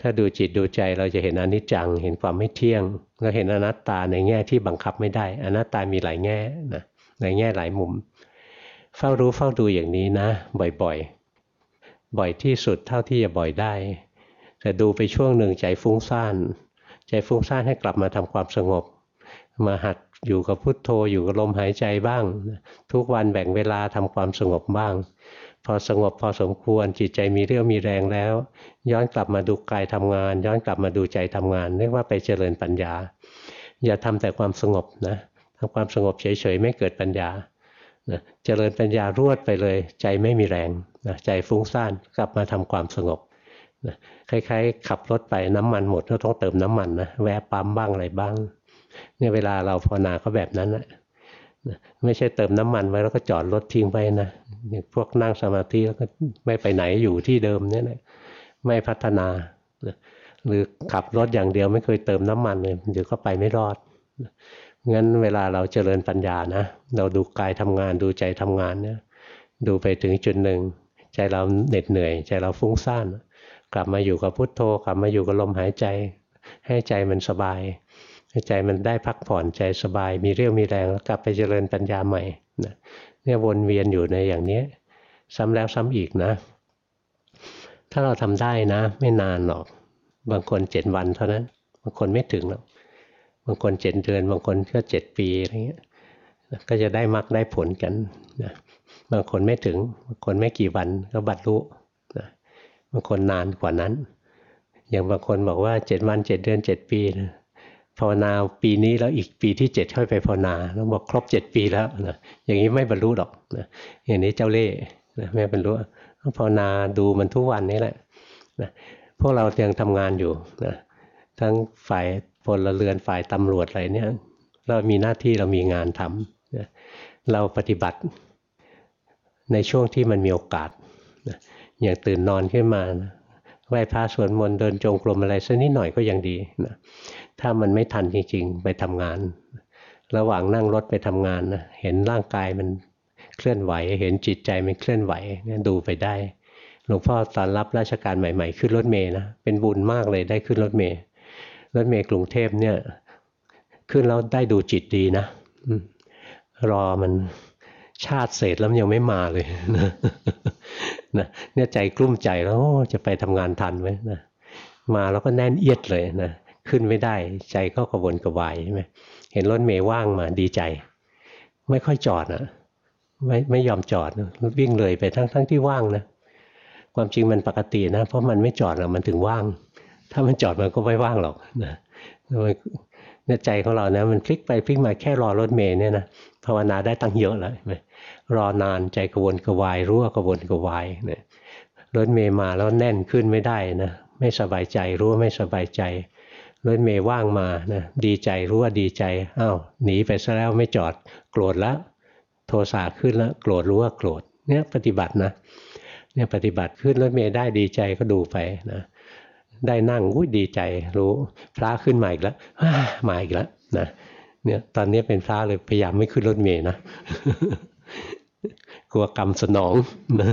ถ้าดูจิตดูใจเราจะเห็นอนิจจัง เห็นความไม่เที่ยง เราเห็นอนัตตาในแง่ที่บังคับไม่ได้ อนัตตามีหลายแง่นะในแง่หลายมุม เฝ้ารู้เฝ้าดูอย่างนี้นะ บ่อยๆ บ่อยที่สุดเท่าที่จะบ่อยได้ แต่ดูไปช่วงหนึ่งใจฟุ้งซ่าน ใจฟุ้งซ่านให้กลับมาทำความสงบ มาหัด อยู่กับพุทโธอยู่กับลมหายใจบ้าง ทุกวันแบ่งเวลาทำความสงบบ้าง พอสงบพอสมควรจิตใจมีเรี่ยวมีแรงแล้ว ย้อนกลับมาดูกายทำงาน ย้อนกลับมาดูใจทำงานเรียกว่าไปเจริญปัญญา อย่าทำแต่ความสงบนะทำความสงบเฉยๆไม่เกิดปัญญานะเจริญปัญญารวดไปเลย ใจไม่มีแรงนะใจฟุ้งซ่านกลับมาทำความสงบนะคล้ายๆ ขับรถไปน้ำมันหมดก็ต้องเติมน้ำมันนะแวะปั๊มบ้างอะไรบ้าง เนี่ยเวลาเราภาวนาก็แบบนั้นแหละไม่ใช่เติมน้ำมันไว้แล้วก็จอดรถทิ้งไปนะอย่างพวกนั่งสมาธิแล้วก็ไม่ไปไหนอยู่ที่เดิมเนี่ยนะไม่พัฒนา หรือขับรถอย่างเดียวไม่เคยเติมน้ำมันเลยเดี๋ยวก็ไปไม่รอดงั้นเวลาเราเจริญปัญญานะ เราดูกายทำงานดูใจทำงานเนี่ยดูไปถึงจุดหนึ่ง ใจเราเหน็ดเหนื่อย ใจเราฟุ้งซ่านกลับมาอยู่กับพุทโธ กลับมาอยู่กับลมหายใจ ให้ใจมันสบาย ใจมันได้พักผ่อนใจสบาย มีเรี่ยวมีแรงแล้วกลับไปเจริญปัญญาใหม่นะเนี่ยวนเวียนอยู่ในอย่างนี้ซ้ำแล้วซ้ำอีกนะ ถ้าเราทำได้นะ ไม่นานหรอก บางคนเจ็ดวันเท่านั้น บางคนไม่ถึงหรอก บางคนเจ็ดเดือน บางคนก็เจ็ดปีอะไรเงี้ย ก็จะได้มักได้ผลกันนะบางคนไม่ถึง บางคนไม่กี่วันก็บรรลุนะบางคนนานกว่านั้น อย่างบางคนบอกว่าเจ็ดวันเจ็ดเดือนเจ็ดปีนะ ภาวนาปีนี้แล้วอีกปีที่เจ็ดค่อยไปภาวนาแล้วบอกครบเจ็ดปีแล้วนะอย่างนี้ไม่บรรลุหรอกนะอย่างนี้เจ้าเล่ห์นะไม่บรรลุภาวนาดูมันทุกวันนี้แหละนะพวกเรายังทำงานอยู่นะทั้งฝ่ายพลเรือนฝ่ายตำรวจอะไรเนี่ย เรามีหน้าที่เรามีงานทำนะเราปฏิบัติในช่วงที่มันมีโอกาสนะอย่างตื่นนอนขึ้นมานะไหว้พระสวดมนต์เดินจงกรมอะไรสักนิดหน่อยก็ยังดีนะ ถ้ามันไม่ทันจริง ๆ ไปทำงาน ระหว่างนั่งรถไปทำงานนะเห็นร่างกายมันเคลื่อนไหว เห็นจิตใจมันเคลื่อนไหวเนี่ยดูไปได้หลวงพ่อตอนรับราชการใหม่ ๆ ขึ้นรถเมย์นะเป็นบุญมากเลยได้ขึ้นรถเมย์รถเมย์กรุงเทพเนี่ย ขึ้นแล้วได้ดูจิตดีนะรอมันชาติเศษแล้วยังไม่มาเลยนะเนี่ยใจกลุ้มใจแล้วจะไปทำงานทันไหมนะมาแล้วก็แน่นเอียดเลยนะ ขึ้นไม่ได้ ใจก็กระวนกระวายใช่ไหมเห็นรถเมย์ว่างมาดีใจ ไม่ค่อยจอดนะไม่ไม่ยอมจอดวิ่งเลยไปทั้งทั้งที่ว่างนะความจริงมันปกตินะ เพราะมันไม่จอดหรอกมันถึงว่าง ถ้ามันจอดมันก็ไม่ว่างหรอกนะเนี่ยใจของเรานะมันพลิกไปพลิกมาแค่รอรถเมย์เนี่ยนะภาวนาได้ตั้งเยอะแล้วไหมรอนานใจกระวนกระวายรู้ว่ากระวนกระวายเนี่ยรถเมย์มาแล้วแน่นขึ้นไม่ได้นะไม่สบายใจรู้ว่าไม่สบายใจ รถเมย์ว่างมานะดีใจรู้ว่าดีใจอ้าวหนีไปซะแล้วไม่จอดโกรธแล้วโทสะขึ้นแล้วโกรธรู้ว่าโกรธเนี่ยปฏิบัตินะเนี่ยปฏิบัติขึ้นรถเมย์ได้ดีใจก็ดูไปนะได้นั่งอุ้ยดีใจรู้พระขึ้นมาอีกแล้วมาอีกแล้วนะเนี่ยตอนนี้เป็นพระเลยพยายามไม่ขึ้นรถเมย์นะกลัวกรรมสนองนะ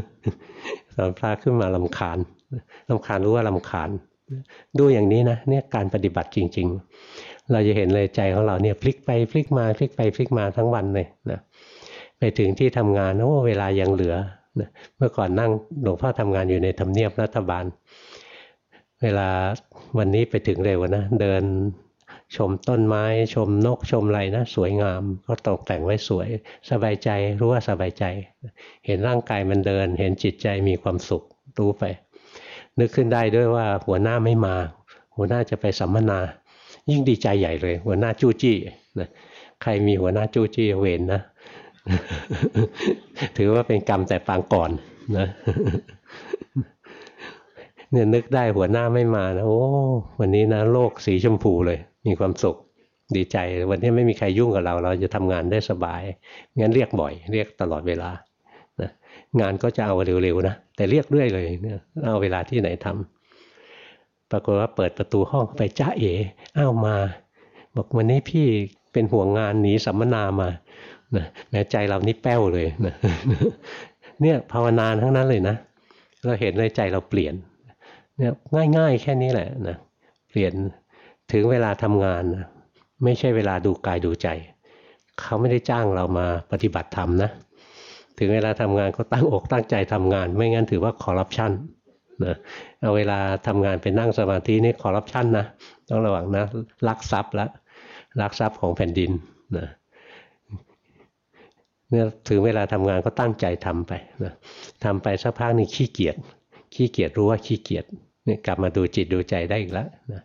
ตอนพระขึ้นมาลำคาญลำคาญรู้ว่าลำคาญ ดูอย่างนี้นะเนี่ยการปฏิบัติจริง ๆ เราจะเห็นเลยใจของเราเนี่ยพลิกไปพลิกมาพลิกไปพลิกมาทั้งวันเลยนะไปถึงที่ทำงานโอ้เวลายังเหลือนะเมื่อก่อนนั่งหลวงพ่อทำงานอยู่ในทำเนียบรัฐบาล เวลาวันนี้ไปถึงเร็วนะเดินชมต้นไม้ ชมนกชมอะไรนะสวยงาม ก็ตกแต่งไว้สวย สบายใจรู้ว่าสบายใจ เห็นร่างกายมันเดิน เห็นจิตใจมีความสุขรู้ไป นึกขึ้นได้ด้วยว่าหัวหน้าไม่มา หัวหน้าจะไปสัมมนา ยิ่งดีใจใหญ่เลย หัวหน้าจู้จี้นะใครมีหัวหน้าจู้จี้เวรนนะ ถือว่าเป็นกรรมแต่ปางก่อนนะเนี่ยนึกได้หัวหน้าไม่มานะโอ้วันนี้นะโลกสีชมพูเลย มีความสุขดีใจ วันนี้ไม่มีใครยุ่งกับเรา เราจะทำงานได้สบายงั้นเรียกบ่อย เรียกตลอดเวลนะ งานก็จะเอาเร็วๆนะแต่เรียกเรื่อยเลยเนี่ยเอาเวลาที่ไหนทำปรากฏว่าเปิดประตูห้องไปจ้าเอ๋อ้าวมา บอกวันนี้พี่เป็นห่วงงานหนีสัมมนามานะแม้ใจเรานี่แป้วเลยนะเนี่ยภาวนาทั้งนั้นเลยนะ เราเห็นในใจเราเปลี่ยนเนี่ยง่ายๆ แค่นี้แหละนะเปลี่ยนถึงเวลาทำงานนะไม่ใช่เวลาดูกายดูใจ เขาไม่ได้จ้างเรามาปฏิบัติธรรมนะ ถึงเวลาทำงานก็ตั้งอกตั้งใจทำงาน ไม่งั้นถือว่าคอร์รัปชันนะเอาเวลาทำงานไปนั่งสมาธินี่คอร์รัปชันนะต้องระวังนะลักทรัพย์ละลักทรัพย์ของแผ่นดินนะเนี่ยถึงเวลาทำงานก็ตั้งใจทำไปนะทำไปสักพักนี่ขี้เกียจขี้เกียจรู้ว่าขี้เกียจเนี่ยกลับมาดูจิตดูใจได้อีกแล้วนะ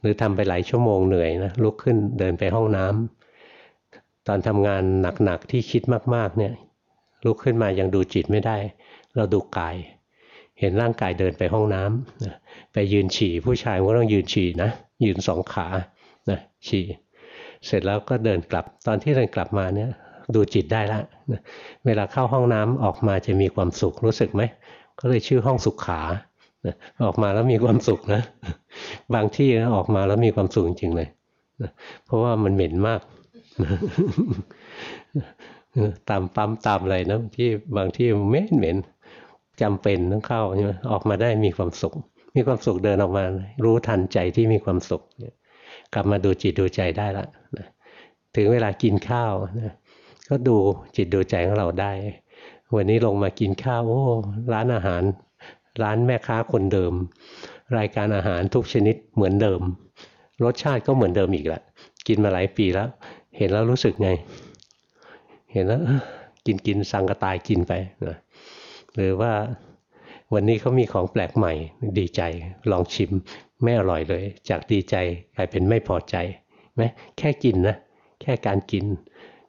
หรือทำไปหลายชั่วโมงเหนื่อยนะลุกขึ้นเดินไปห้องน้ำตอนทำงานหนักๆที่คิดมากๆเนี่ย ลุกขึ้นมายังดูจิตไม่ได้ เราดูกาย เห็นร่างกายเดินไปห้องน้ำไปยืนฉี่ผู้ชายก็ต้องยืนฉี่นะยืนสองขานะฉี่เสร็จแล้วก็เดินกลับตอนที่เดินกลับมาเนี่ยดูจิตได้ละเวลาเข้าห้องน้ำออกมาจะมีความสุขรู้สึกไหมก็เลยชื่อห้องสุขขาออกมาแล้วมีความสุขนะ บางที่นะออกมาแล้วมีความสุขจริงเลยเพราะว่ามันเหม็นมาก ตามปั๊มตามอะไรนะที่บางที่เหม็นเหม็นจำเป็นต้องเข้าใช่ไหมออกมาได้มีความสุข มีความสุขเดินออกมา รู้ทันใจที่มีความสุขกลับมาดูจิตดูใจได้ละนะถึงเวลากินข้าวนะก็ดูจิตดูใจของเราได้ วันนี้ลงมากินข้าวโอ้ร้านอาหาร ร้านแม่ค้าคนเดิม รายการอาหารทุกชนิดเหมือนเดิม รสชาติก็เหมือนเดิมอีกละกินมาหลายปีแล้ว เห็นแล้วรู้สึกไง เห็นแล้วกินกินสังกตายกินไปนะหรือว่าวันนี้เขามีของแปลกใหม่ ดีใจลองชิมไม่อร่อยเลย จากดีใจกลายเป็นไม่พอใจไหมแค่กินนะแค่การกิน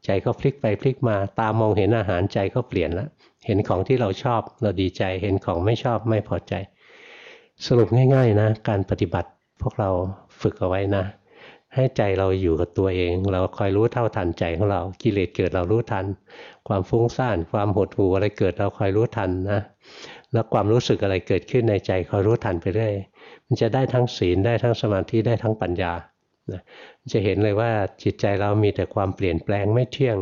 ใจก็พลิกไปพลิกมาตามองเห็นอาหารใจก็เปลี่ยนแล้วเห็นของที่เราชอบเราดีใจ เห็นของไม่ชอบไม่พอใจ สรุปง่าย ๆ นะ การปฏิบัติพวกเราฝึกเอาไว้นะ ให้ใจเราอยู่กับตัวเอง เราคอยรู้เท่าทันใจของเรากิเลสเกิดเรารู้ทัน ความฟุ้งซ่านความหดหู่อะไรเกิดเราคอยรู้ทันนะแล้วความรู้สึกอะไรเกิดขึ้นในใจคอยรู้ทันไปเรื่อยมันจะได้ทั้งศีลได้ทั้งสมาธิได้ทั้งปัญญานะจะเห็นเลยว่าจิตใจเรามีแต่ความเปลี่ยนแปลงไม่เที่ยง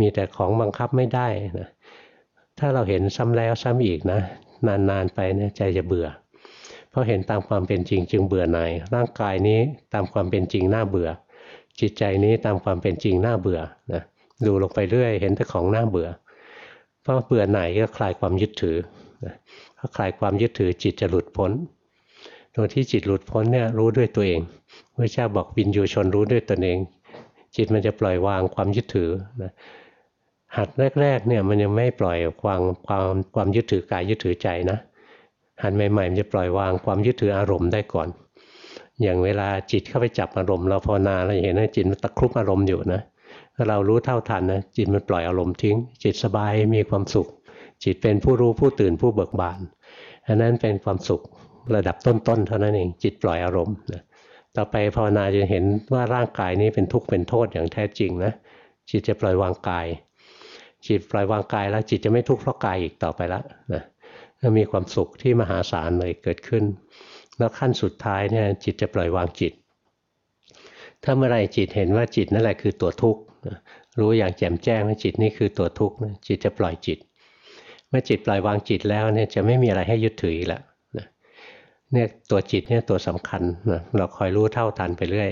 มีแต่ของบังคับไม่ได้นะถ้าเราเห็นซ้ำแล้วซ้ำอีกนะ นานๆไปเนี่ยใจจะเบื่อ ราะเห็นตามความเป็นจริงจึงเบื่อหน่ายร่างกายนี้ตามความเป็นจริงน่าเบื่อ จิตใจนี้ตามความเป็นจริงน่าเบื่อนะดูลงไปเรื่อยเห็นแต่ของน่าเบื่อเพราะเบื่อหน่ายก็คลายความยึดถือนะพอคลายความยึดถือจิตจะหลุดพ้นตรงที่จิตหลุดพ้นเนี่ยรู้ด้วยตัวเองพระเจ้าบอกวินยูชนรู้ด้วยตนเอง จิตมันจะปล่อยวางความยึดถือนะหัดแรกๆเนี่ยมันยังไม่ปล่อยวางความความยึดถือกายยึดถือใจนะ หันใหม่ๆมันจะปล่อยวางความยึดถืออารมณ์ได้ก่อน อย่างเวลาจิตเข้าไปจับอารมณ์เราภาวนาเราเห็นว่าจิตมันตะครุบอารมณ์อยู่นะถ้าเรารู้เท่าทันนะจิตมันปล่อยอารมณ์ทิ้ง จิตสบายมีความสุข จิตเป็นผู้รู้ผู้ตื่นผู้เบิกบานอันนั้นเป็นความสุขระดับต้นๆเท่านั้นเองจิตปล่อยอารมณ์นะต่อไปภาวนาจะเห็นว่าร่างกายนี้เป็นทุกข์เป็นโทษอย่างแท้จริงนะจิตจะปล่อยวางกาย จิตปล่อยวางกายแล้ว จิตจะไม่ทุกข์เพราะกายอีกต่อไปละนะจะ มีความสุขที่มหาศาลเลยเกิดขึ้น แล้วขั้นสุดท้ายเนี่ยจิตจะปล่อยวางจิต ถ้าเมื่อไรจิตเห็นว่าจิตนั่นแหละคือตัวทุกข์รู้อย่างแจ่มแจ้งว่าจิตนี่คือตัวทุกข์จิตจะปล่อยจิต เมื่อจิตปล่อยวางจิตแล้วเนี่ยจะไม่มีอะไรให้ยึดถืออีกแล้วเนี่ยตัวจิตเนี่ยตัวสำคัญนะเราคอยรู้เท่าทันไปเรื่อย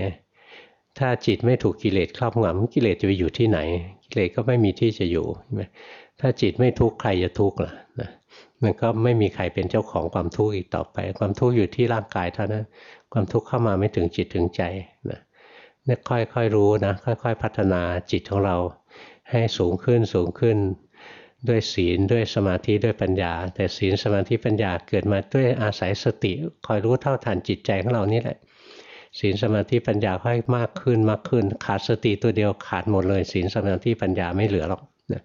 ถ้าจิตไม่ถูกกิเลสครอบงำกิเลสจะไปอยู่ที่ไหน กิเลสก็ไม่มีที่จะอยู่ถ้าจิตไม่ทุกข์ใครจะทุกข์ล่ะนะ มันก็ไม่มีใครเป็นเจ้าของความทุกข์อีกต่อไป ความทุกข์อยู่ที่ร่างกายเท่านั้น ความทุกข์เข้ามาไม่ถึงจิตถึงใจนะนี่ค่อยๆรู้นะ ค่อยๆ พัฒนาจิตของเรา ให้สูงขึ้นสูงขึ้น ด้วยศีลด้วยสมาธิด้วยปัญญา แต่ศีลสมาธิปัญญาเกิดมาด้วยอาศัยสติ คอยรู้เท่าทันจิตใจของเรานี่แหละศีลสมาธิปัญญาค่อยมากขึ้นมากขึ้น ขาดสติตัวเดียวขาดหมดเลยศีลสมาธิปัญญาไม่เหลือหรอกนะ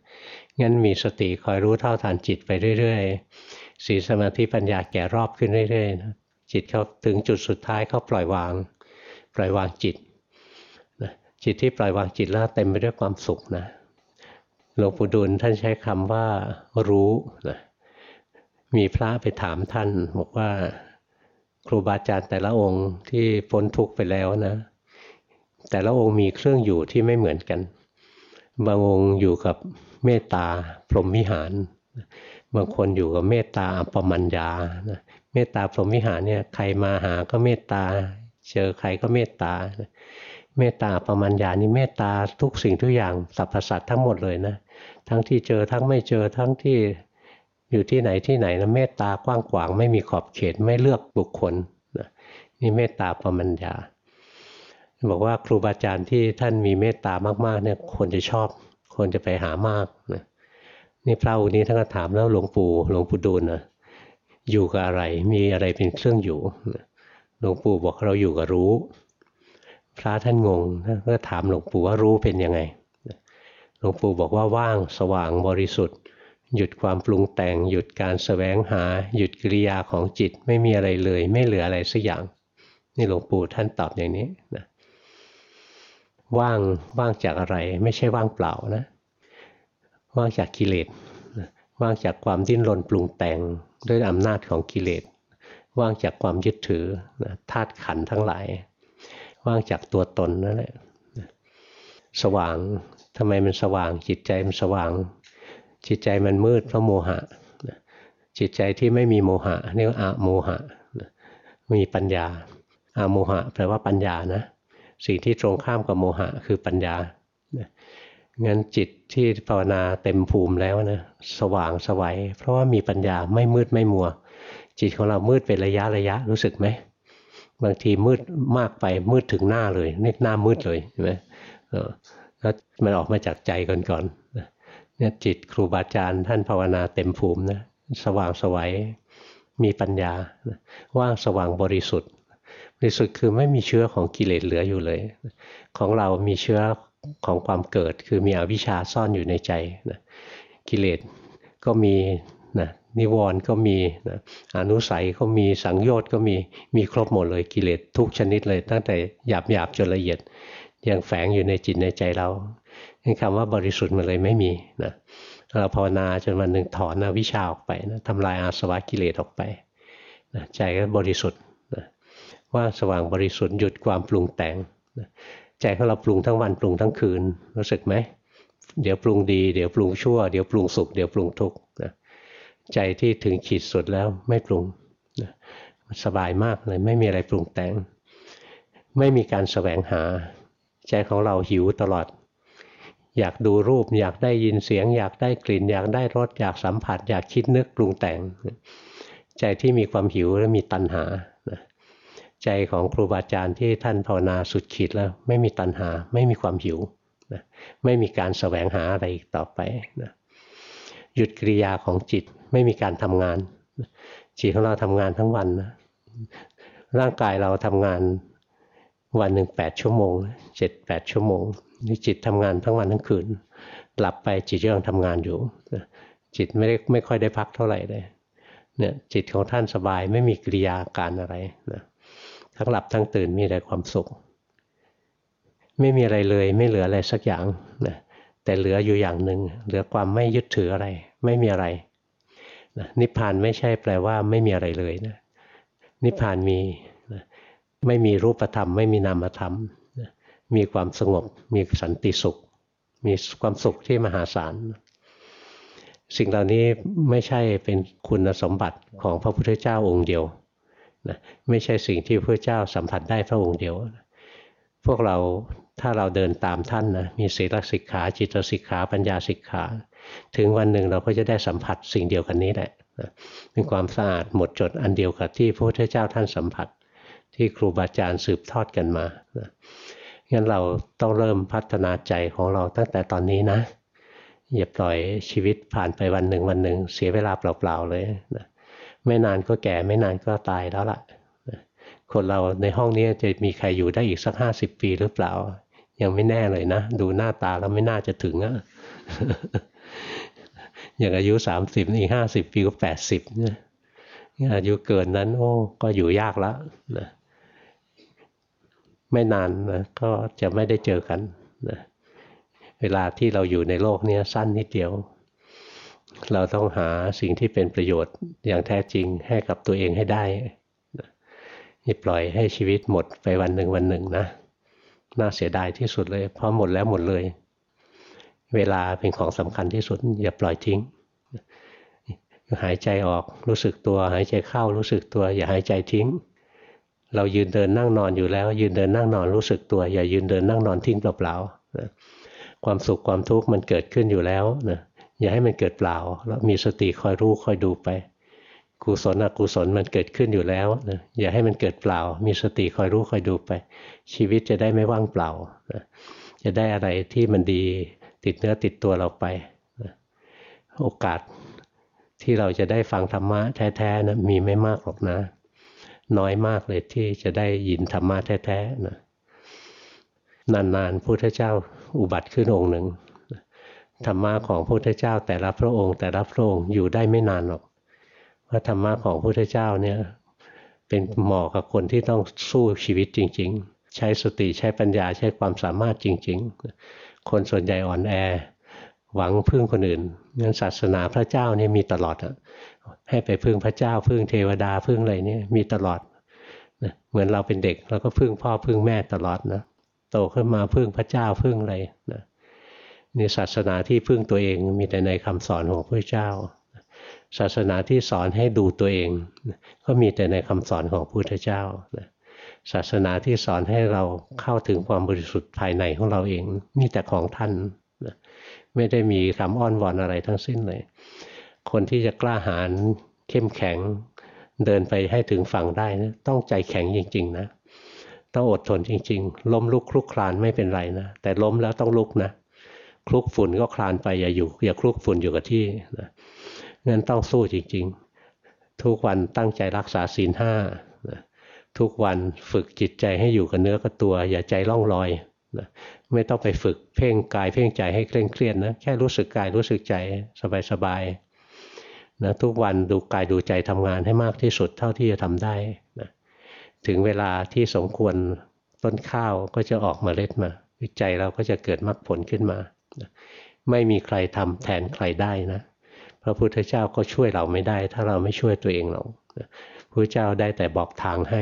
งั้นมีสติคอยรู้เท่าทันจิตไปเรื่อยๆศีลสมาธิปัญญาแก่รอบขึ้นเรื่อยๆนะจิตเขาถึงจุดสุดท้ายเขาปล่อยวาง ปล่อยวางจิตนะจิตที่ปล่อยวางจิตแล้วเต็มไปด้วยความสุขนะหลวงปู่ดูลท่านใช้คำว่ารู้นะมีพระไปถามท่านบอกว่าครูบาอาจารย์แต่ละองค์ที่พ้นทุกข์ไปแล้วนะ แต่ละองค์มีเครื่องอยู่ที่ไม่เหมือนกัน บางองค์อยู่กับ เมตตาพรหมวิหาร บางคนอยู่กับเมตตาอัปมัญญาเมตตาพรหมวิหารเนี่ยใครมาหาก็เมตตา เจอใครก็เมตตา เมตตาประมัญญานี่เมตตาทุกสิ่งทุกอย่างสรรพสัตว์ทั้งหมดเลยนะ ทั้งที่เจอทั้งไม่เจอทั้งที่อยู่ที่ไหนที่ไหนนะเมตตากว้างขวางไม่มีขอบเขตไม่เลือกบุคคลนะนี่เมตตาประมัญญาบอกว่าครูบาอาจารย์ที่ท่านมีเมตตามากๆเนี่ยคนจะชอบ คนจะไปหามากนะนี่พระองค์นี้ท่านก็ถามแล้วหลวงปู่หลวงปู่ดูลนะอยู่กับอะไรมีอะไรเป็นเครื่องอยู่หลวงปู่บอกเราอยู่กับรู้ พระท่านงงท่านก็ถามหลวงปู่ว่ารู้เป็นยังไงหลวงปู่บอกว่าว่างสว่างบริสุทธิ์ หยุดความปรุงแต่ง หยุดการสแสวงหา หยุดกิริยาของจิตไม่มีอะไรเลย ไม่เหลืออะไรสักอย่าง นี่หลวงปู่ท่านตอบอย่างนี้นะ ว่างว่างจากอะไร ไม่ใช่ว่างเปล่านะว่างจากกิเลสว่างจากความดิ้นรนปรุงแต่งด้วยอำนาจของกิเลสว่างจากความยึดถือธาตุขันทั้งหลาย ว่างจากตัวตนนั่นแหละสว่างทำไมมันสว่าง จิตใจมันสว่าง จิตใจมันมืดเพราะโมหะจิตใจที่ไม่มีโมหะเรียกว่าอะโมหะมีปัญญาอะโมหะ แปลว่าปัญญานะ สิ่งที่ตรงข้ามกับโมหะคือปัญญางั้นจิตที่ภาวนาเต็มภูมิแล้วนะสว่างสวัยเพราะว่ามีปัญญาไม่มืดไม่มัว จิตของเรามืดเป็นระยะระยะรู้สึกไหมบางทีมืดมากไปมืดถึงหน้าเลยนี่หน้ามืดเลยใช่ไหมแล้วมันออกมาจากใจก่อนก่อนเนี่ยจิตครูบาอาจารย์ท่านภาวนาเต็มภูมินะสว่างสวัยมีปัญญาว่างสว่างบริสุทธิ์ บริสุทธิ์คือไม่มีเชื้อของกิเลสเหลืออยู่เลย ของเรามีเชื้อของความเกิด คือมีอวิชชาซ่อนอยู่ในใจนะกิเลสก็มีนะนิวรณ์ก็มีนะอนุสัยก็มีสังโยชน์ก็มีมีครบหมดเลยกิเลสทุกชนิดเลย ตั้งแต่หยาบหยาบจนละเอียดยังแฝงอยู่ในจิตในใจเราคำว่าบริสุทธิ์มันเลยไม่มีนะเราภาวนาจนวันหนึ่งถอนวิชาออกไปนะทำลายอาสวะกิเลสออกไปนะใจก็บริสุทธิ์ ว่าสว่างบริสุทธิ์หยุดความปรุงแต่งใจของเราปรุงทั้งวันปรุงทั้งคืนรู้สึกไหมเดี๋ยวปรุงดีเดี๋ยวปรุงชั่วเดี๋ยวปรุงสุขเดี๋ยวปรุงทุกข์ใจที่ถึงขีดสุดแล้วไม่ปรุงสบายมากเลยไม่มีอะไรปรุงแต่ง ไม่มีการแสวงหา ใจของเราหิวตลอด อยากดูรูป อยากได้ยินเสียง อยากได้กลิ่น อยากได้รสอยากสัมผัส อยากคิดนึกปรุงแต่ง ใจที่มีความหิวและมีตัณหา ใจของครูบาอาจารย์ที่ท่านภาวนาสุดขีดแล้ว ไม่มีตัณหา ไม่มีความหิวไม่มีการแสวงหาอะไรอีกต่อไปนะหยุดกิริยาของจิตไม่มีการทำงาน จิตของเราทำงานทั้งวันนะร่างกายเราทำงานวันหนึ่งแปดชั่วโมงเจ็ดแปดชั่วโมงนี่จิตทำงานทั้งวันทั้งคืน หลับไปจิตยังทำงานอยู่ จิตไม่ได้ไม่ค่อยได้พักเท่าไหร่เลยเนี่ยจิตของท่านสบายไม่มีกิริยาการอะไรนะ ทั้งหลับทั้งตื่นมีแต่ความสุข ไม่มีอะไรเลยไม่เหลืออะไรสักอย่างนะแต่เหลืออยู่อย่างหนึ่งเหลือความไม่ยึดถืออะไร ไม่มีอะไรนะนิพพานไม่ใช่แปลว่าไม่มีอะไรเลยนะนิพพานมีนะไม่มีรูปธรรม ไม่มีนามธรรมนะมีความสงบ มีสันติสุข มีความสุขที่มหาศาลสิ่งเหล่านี้ไม่ใช่เป็นคุณสมบัติของพระพุทธเจ้าองค์เดียว นะไม่ใช่สิ่งที่พระเจ้าสัมผัสได้พระองค์เดียว พวกเราถ้าเราเดินตามท่านนะมีศีลสิกขา จิตสิกขา ปัญญาสิกขา ถึงวันหนึ่งเราก็จะได้สัมผัสสิ่งเดียวกันนี้แหละเป็นความสะอาดหมดจดอันเดียวกับที่พระพุทธเจ้าท่านสัมผัส ที่ครูบาอาจารย์สืบทอดกันมานะงั้นเราต้องเริ่มพัฒนาใจของเราตั้งแต่ตอนนี้นะอย่าปล่อยชีวิตผ่านไปวันหนึ่งวันหนึ่งเสียเวลาเปล่าๆเลยนะ ไม่นานก็แก่ไม่นานก็ตายแล้วล่ะคนเราในห้องนี้จะมีใครอยู่ได้อีกสักห้าสิบปีหรือเปล่า ยังไม่แน่เลยนะ ดูหน้าตาแล้วไม่น่าจะถึงอะอย่างอายุสามสิบอีกห้าสิบปีก็แปดสิบเนี่ยอายุเกินนั้น โอ้ก็อยู่ยากแล้วนะไม่นานนะก็จะไม่ได้เจอกันนะเวลาที่เราอยู่ในโลกนี้สั้นนิดเดียว เราต้องหาสิ่งที่เป็นประโยชน์อย่างแท้จริงให้กับตัวเองให้ได้อย่าปล่อยให้ชีวิตหมดไปวันหนึ่งวันหนึ่งนะ น่าเสียดายที่สุดเลย เพราะหมดแล้วหมดเลย เวลาเป็นของสำคัญที่สุด อย่าปล่อยทิ้ง หายใจออกรู้สึกตัว หายใจเข้ารู้สึกตัว อย่าหายใจทิ้ง เรายืนเดินนั่งนอนอยู่แล้ว ยืนเดินนั่งนอนรู้สึกตัว อย่ายืนเดินนั่งนอนทิ้งเปล่าๆความสุขความทุกข์มันเกิดขึ้นอยู่แล้วนะ อย่าให้มันเกิดเปล่าแล้วมีสติคอยรู้คอยดูไปกุศลอกุศลมันเกิดขึ้นอยู่แล้วนะอย่าให้มันเกิดเปล่า มีสติคอยรู้คอยดูไป ชีวิตจะได้ไม่ว่างเปล่านะจะได้อะไรที่มันดีติดเนื้อติดตัวเราไปนะโอกาสที่เราจะได้ฟังธรรมะแท้ๆนะมีไม่มากหรอกนะ น้อยมากเลยที่จะได้ยินธรรมะแท้ๆนะนานๆพุทธเจ้าอุบัติขึ้นองค์หนึ่ง ธรรมะของพระพุทธเจ้าแต่ละพระองค์ แต่ละพระองค์อยู่ได้ไม่นานหรอกเพราะธรรมะของพระพุทธเจ้าเนี่ยเป็นเหมาะกับคนที่ต้องสู้ชีวิตจริง ๆ ใช้สติใช้ปัญญาใช้ความสามารถจริง ๆ คนส่วนใหญ่อ่อนแอ หวังพึ่งคนอื่นงั้นศาสนาพระเจ้านี่มีตลอดอะให้ไปพึ่งพระเจ้าพึ่งเทวดาพึ่งอะไรนี่มีตลอดเหมือนเราเป็นเด็กเราก็พึ่งพ่อพึ่งแม่ตลอดนะโตขึ้นมาพึ่งพระเจ้าพึ่งอะไรนะ นี่ศาสนาที่พึ่งตัวเองมีแต่ในคำสอนของพระเจ้า ศาสนาที่สอนให้ดูตัวเอง ก็มีแต่ในคำสอนของพระพุทธเจ้าศาสนาที่สอนให้เราเข้าถึงความบริสุทธิ์ภายในของเราเอง มีแต่ของท่านไม่ได้มีคำอ้อนวอนอะไรทั้งสิ้นเลย คนที่จะกล้าหาญเข้มแข็งเดินไปให้ถึงฝั่งได้นะต้องใจแข็งจริง ๆ นะ ต้องอดทนจริง ๆ ล้มลุกคลุกคลานไม่เป็นไรนะ แต่ล้มแล้วต้องลุกนะ คลุกฝุ่นก็คลานไปอย่าอยู่ อย่าคลุกฝุ่นอยู่กับที่นะงั้นต้องสู้จริง ๆ ทุกวันตั้งใจรักษาศีลห้านะทุกวันฝึกจิตใจให้อยู่กับเนื้อกับตัว อย่าใจล่องลอยนะไม่ต้องไปฝึกเพ่งกายเพ่งใจให้เคร่งเครียดนะแค่รู้สึกกายรู้สึกใจสบายๆนะทุกวันดูกายดูใจทำงานให้มากที่สุดเท่าที่จะทำได้นะถึงเวลาที่สมควรต้นข้าวก็จะออกมาเล็ดมาวิจัยเราก็จะเกิดมรรคผลขึ้นมา ไม่มีใครทำแทนใครได้นะพระพุทธเจ้าก็ช่วยเราไม่ได้ ถ้าเราไม่ช่วยตัวเองเราพระเจ้าได้แต่บอกทางให้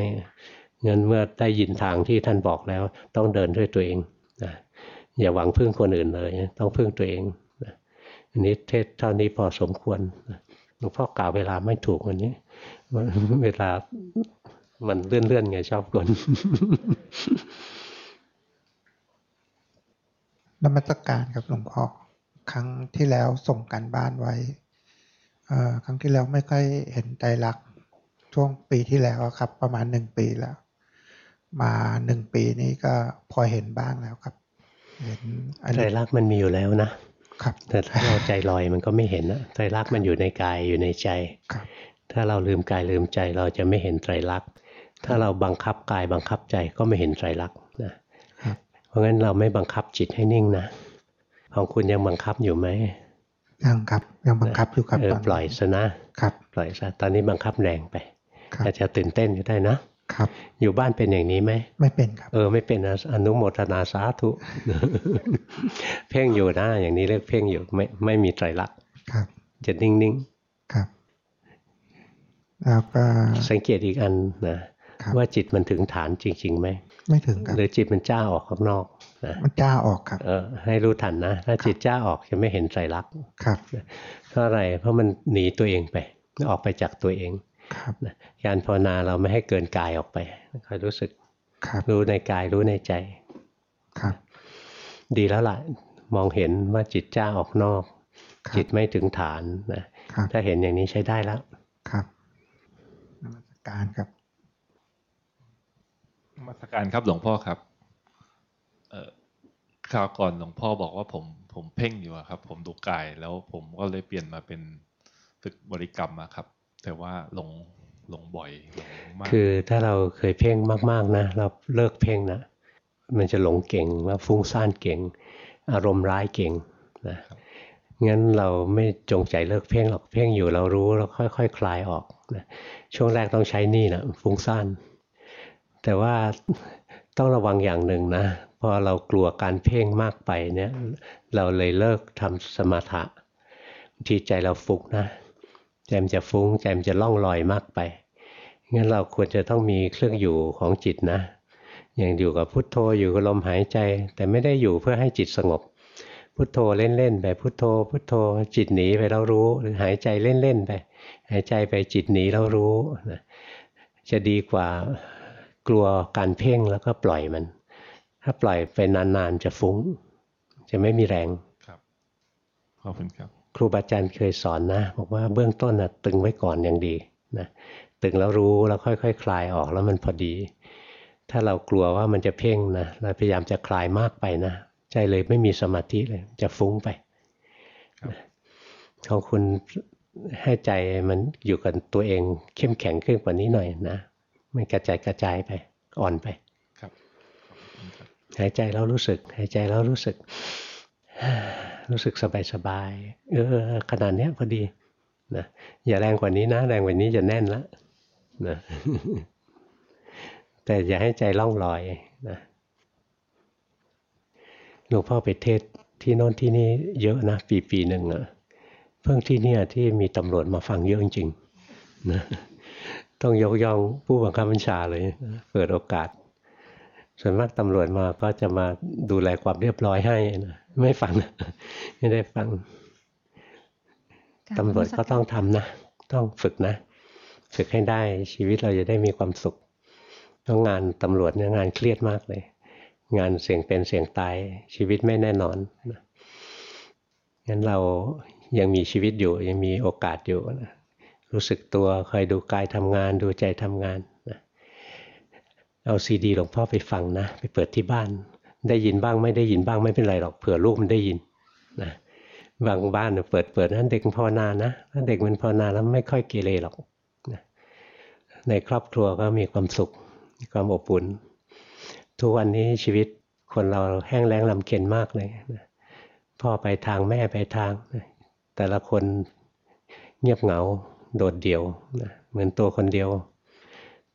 เงินเมื่อได้ยินทางที่ท่านบอกแล้ว ต้องเดินด้วยตัวเองนะอย่าหวังพึ่งคนอื่นเลย ต้องพึ่งตัวเองนะอันนี้เทศเท่านี้พอสมควรหลวงพ่อกล่าวเวลาไม่ถูกวันนี้ เวลามันเลื่อนๆไงชอบกลน นมัตการครับหลวงพ่อครั้งที่แล้วส่งกันบ้านไว้ครั้งที่แล้วไม่ค่อยเห็นใจรักช่วงปีที่แล้วครับ ประมาณหนึ่งปีแล้ว มาหนึ่งปีนี้ก็พอเห็นบ้างแล้วครับ เห็นใจรักมันมีอยู่แล้วนะครับแต่ถ้าเราใจลอยมันก็ไม่เห็นนะใจรักมันอยู่ในกายอยู่ในใจถ้าเราลืมกายลืมใจเราจะไม่เห็นไตรลักษณ์ถ้าเราบังคับกายบังคับใจก็ไม่เห็นไตรลักษณ์นะครับ เพราะงั้นเราไม่บังคับจิตให้นิ่งนะ ของคุณยังบังคับอยู่ไหมยังครับ ยังบังคับอยู่ครับเออตอนนี้ปล่อยซะนะครับ ปล่อยซะตอนนี้บังคับแรงไปครับอาจจะตื่นเต้นก็ได้นะครับ อยู่บ้านเป็นอย่างนี้ไหมไม่เป็นครับ เออไม่เป็นนะอนุโมทนาสาธุเพ่งอยู่นะอย่างนี้เรียกเพ่งอยู่ไม่ไม่มีไตรลักษณ์ครับ จะนิ่งครับแล้วก็ๆสังเกตอีกอันนะครับว่าจิตมันถึงฐานจริงๆไหม ไม่ถึงครับหรือจิตมันจ้าออกข้างนอกนะมันจ้าออกครับ เออ ให้รู้ทันนะถ้าจิตจ้าออกจะไม่เห็นไตรลักษณ์ครับเพราะอะไรเพราะมันหนีตัวเองไปออกไปจากตัวเองครับนะการภาวนาเราไม่ให้เกินกายออกไปคอยรู้สึกครับรู้ในกายรู้ในใจครับ ดีแล้วล่ะมองเห็นว่าจิตจ้าออกนอกครับจิตไม่ถึงฐานนะครับถ้าเห็นอย่างนี้ใช้ได้แล้วครับนมัสการครับน มาสการครับหลวงพ่อครับ เอ่อคราวก่อนหลวงพ่อบอกว่าผมผมเพ่งอยู่อะครับ ผมดูกายแล้วผมก็เลยเปลี่ยนมาเป็นฝึกบริกรรมอะครับ แต่ว่าลงลงบ่อยลงมาก คือถ้าเราเคยเพ่งมาก ๆนะเราเลิกเพ่งนะมันจะหลงเก่งว่าฟุ้งซ่านเก่ง อารมณ์ร้ายเก่งนะงั้นเราไม่จงใจเลิกเพ่งหรอกเพ่งอยู่เรารู้แล้วค่อยๆคคลายออกนะช่วงแรกต้องใช้หนี่นะฟุ้งซ่าน แต่ว่าต้องระวังอย่างหนึ่งนะ พอเรากลัวการเพ่งมากไปเนี่ย เราเลยเลิกทำสมถะบางทีใจเราฟุ้งนะใจมันจะฟุ้งใจมันจะล่องลอยมากไปงั้นเราควรจะต้องมีเครื่องอยู่ของจิตนะ อย่างอยู่กับพุทโธอยู่กับลมหายใจ แต่ไม่ได้อยู่เพื่อให้จิตสงบ พุทโธเล่นๆไปพุทโธ พุทโธจิตหนีไปแล้วรู้ หรือหายใจเล่นๆไป หายใจไปจิตหนีแล้วรู้นะจะดีกว่า กลัวการเพ่งแล้วก็ปล่อยมัน ถ้าปล่อยไปนานๆจะฟุ้ง จะไม่มีแรงครับขอบคุณครับ ครูบาอาจารย์เคยสอนนะ บอกว่าเบื้องต้นนะตึงไว้ก่อนอย่างดีนะตึงแล้วรู้แล้วค่อยๆคคลายออกแล้วมันพอดี ถ้าเรากลัวว่ามันจะเพ่งนะเราพยายามจะคลายมากไปนะใจเลยไม่มีสมาธิเลย จะฟุ้งไปครับของคุณให้ใจมันอยู่กับตัวเองเข้มแข็งขึ้นกว่านี้หน่อยนะ ไม่กระจายกระจายไปอ่อนไปครับขอบคุณครับหายใจแล้วรู้สึก หายใจแล้วรู้สึก รู้สึกสบายสบายๆเออขนาดเนี้ยพอดีนะอย่าแรงกว่านี้นะแรงกว่านี้จะแน่นละนะแต่อย่าให้ใจล่องลอยนะหลวงพ่อไปเทศน์ที่โน้นที่นี่เยอะนะ ปีปีหนึ่งอะเพิ่งที่เนี่ยที่มีตำรวจมาฟังเยอะจริงๆนะ ต้องยกย่องผู้บังคับบัญชาเลยนะเปิดโอกาส ส่วนมากตำรวจมาก็จะมาดูแลความเรียบร้อยให้นะไม่ฟัง ไม่ได้ฟังตำรวจก็ต้องทำนะ ต้องฝึกนะ ฝึกให้ได้ชีวิตเราจะได้มีความสุขเพราะงานตำรวจเนี่ยงานเครียดมากเลย งานเสี่ยงเป็นเสี่ยงตายชีวิตไม่แน่นอนนะงั้นเรายังมีชีวิตอยู่ยังมีโอกาสอยู่นะ รู้สึกตัวคอยดูกายทำงาน ดูใจทำงานนะเอาซีดีหลวงพ่อไปฟังนะ ไปเปิดที่บ้าน ได้ยินบ้างไม่ได้ยินบ้างไม่เป็นไรหรอกเผื่อลูกมันได้ยินนะบางบ้านเปิดเปิดนั้นเด็กมันภาวนานะถ้าเด็กมันภาวนาแล้วไม่ค่อยเกเรหรอกนะในครอบครัวก็มีความสุขมีความอบอุ่นทุกวันนี้ชีวิตคนเราแห้งแล้งลำเค็ญมากเลยนะพ่อไปทางแม่ไปทางนะแต่ละคนเงียบเหงา โดดเดี่ยวนะเหมือนตัวคนเดียว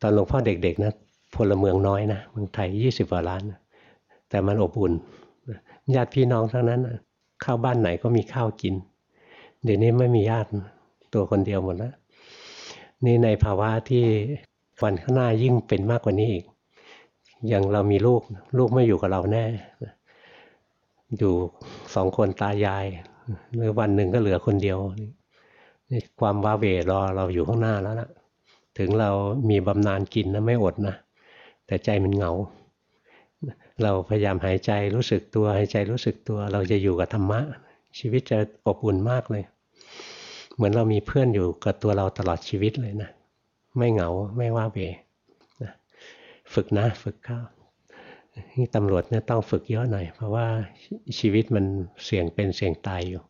ตอนหลวงพ่อเด็กๆนะพลเมืองน้อยนะเมืองไทยยี่สิบกว่าล้านนะแต่มันอบอุ่นนะญาติพี่น้องทั้งนั้นนะเข้าบ้านไหนก็มีข้าวกิน เดี๋ยวนี้ไม่มีญาติตัวคนเดียวหมดแล้วนี่ในภาวะที่วันข้างหน้ายิ่งเป็นมากกว่านี้อีก อย่างเรามีลูกลูกไม่อยู่กับเราแน่ อยู่สองคนตายายหรือวันหนึ่งก็เหลือคนเดียว นี่ความว้าเวรอเราอยู่ข้างหน้าแล้วนะถึงเรามีบำนาญกินนะไม่อดนะแต่ใจมันเหงา เราพยายามหายใจรู้สึกตัวหายใจรู้สึกตัว เราจะอยู่กับธรรมะ ชีวิตจะอบอุ่นมากเลย เหมือนเรามีเพื่อนอยู่กับตัวเราตลอดชีวิตเลยนะไม่เหงาไม่ว้าเวนะฝึกนะฝึกเข้านี่ตำรวจเนี่ยต้องฝึกเยอะหน่อย เพราะว่าชีวิตมันเสี่ยงเป็นเสี่ยงตายอยู่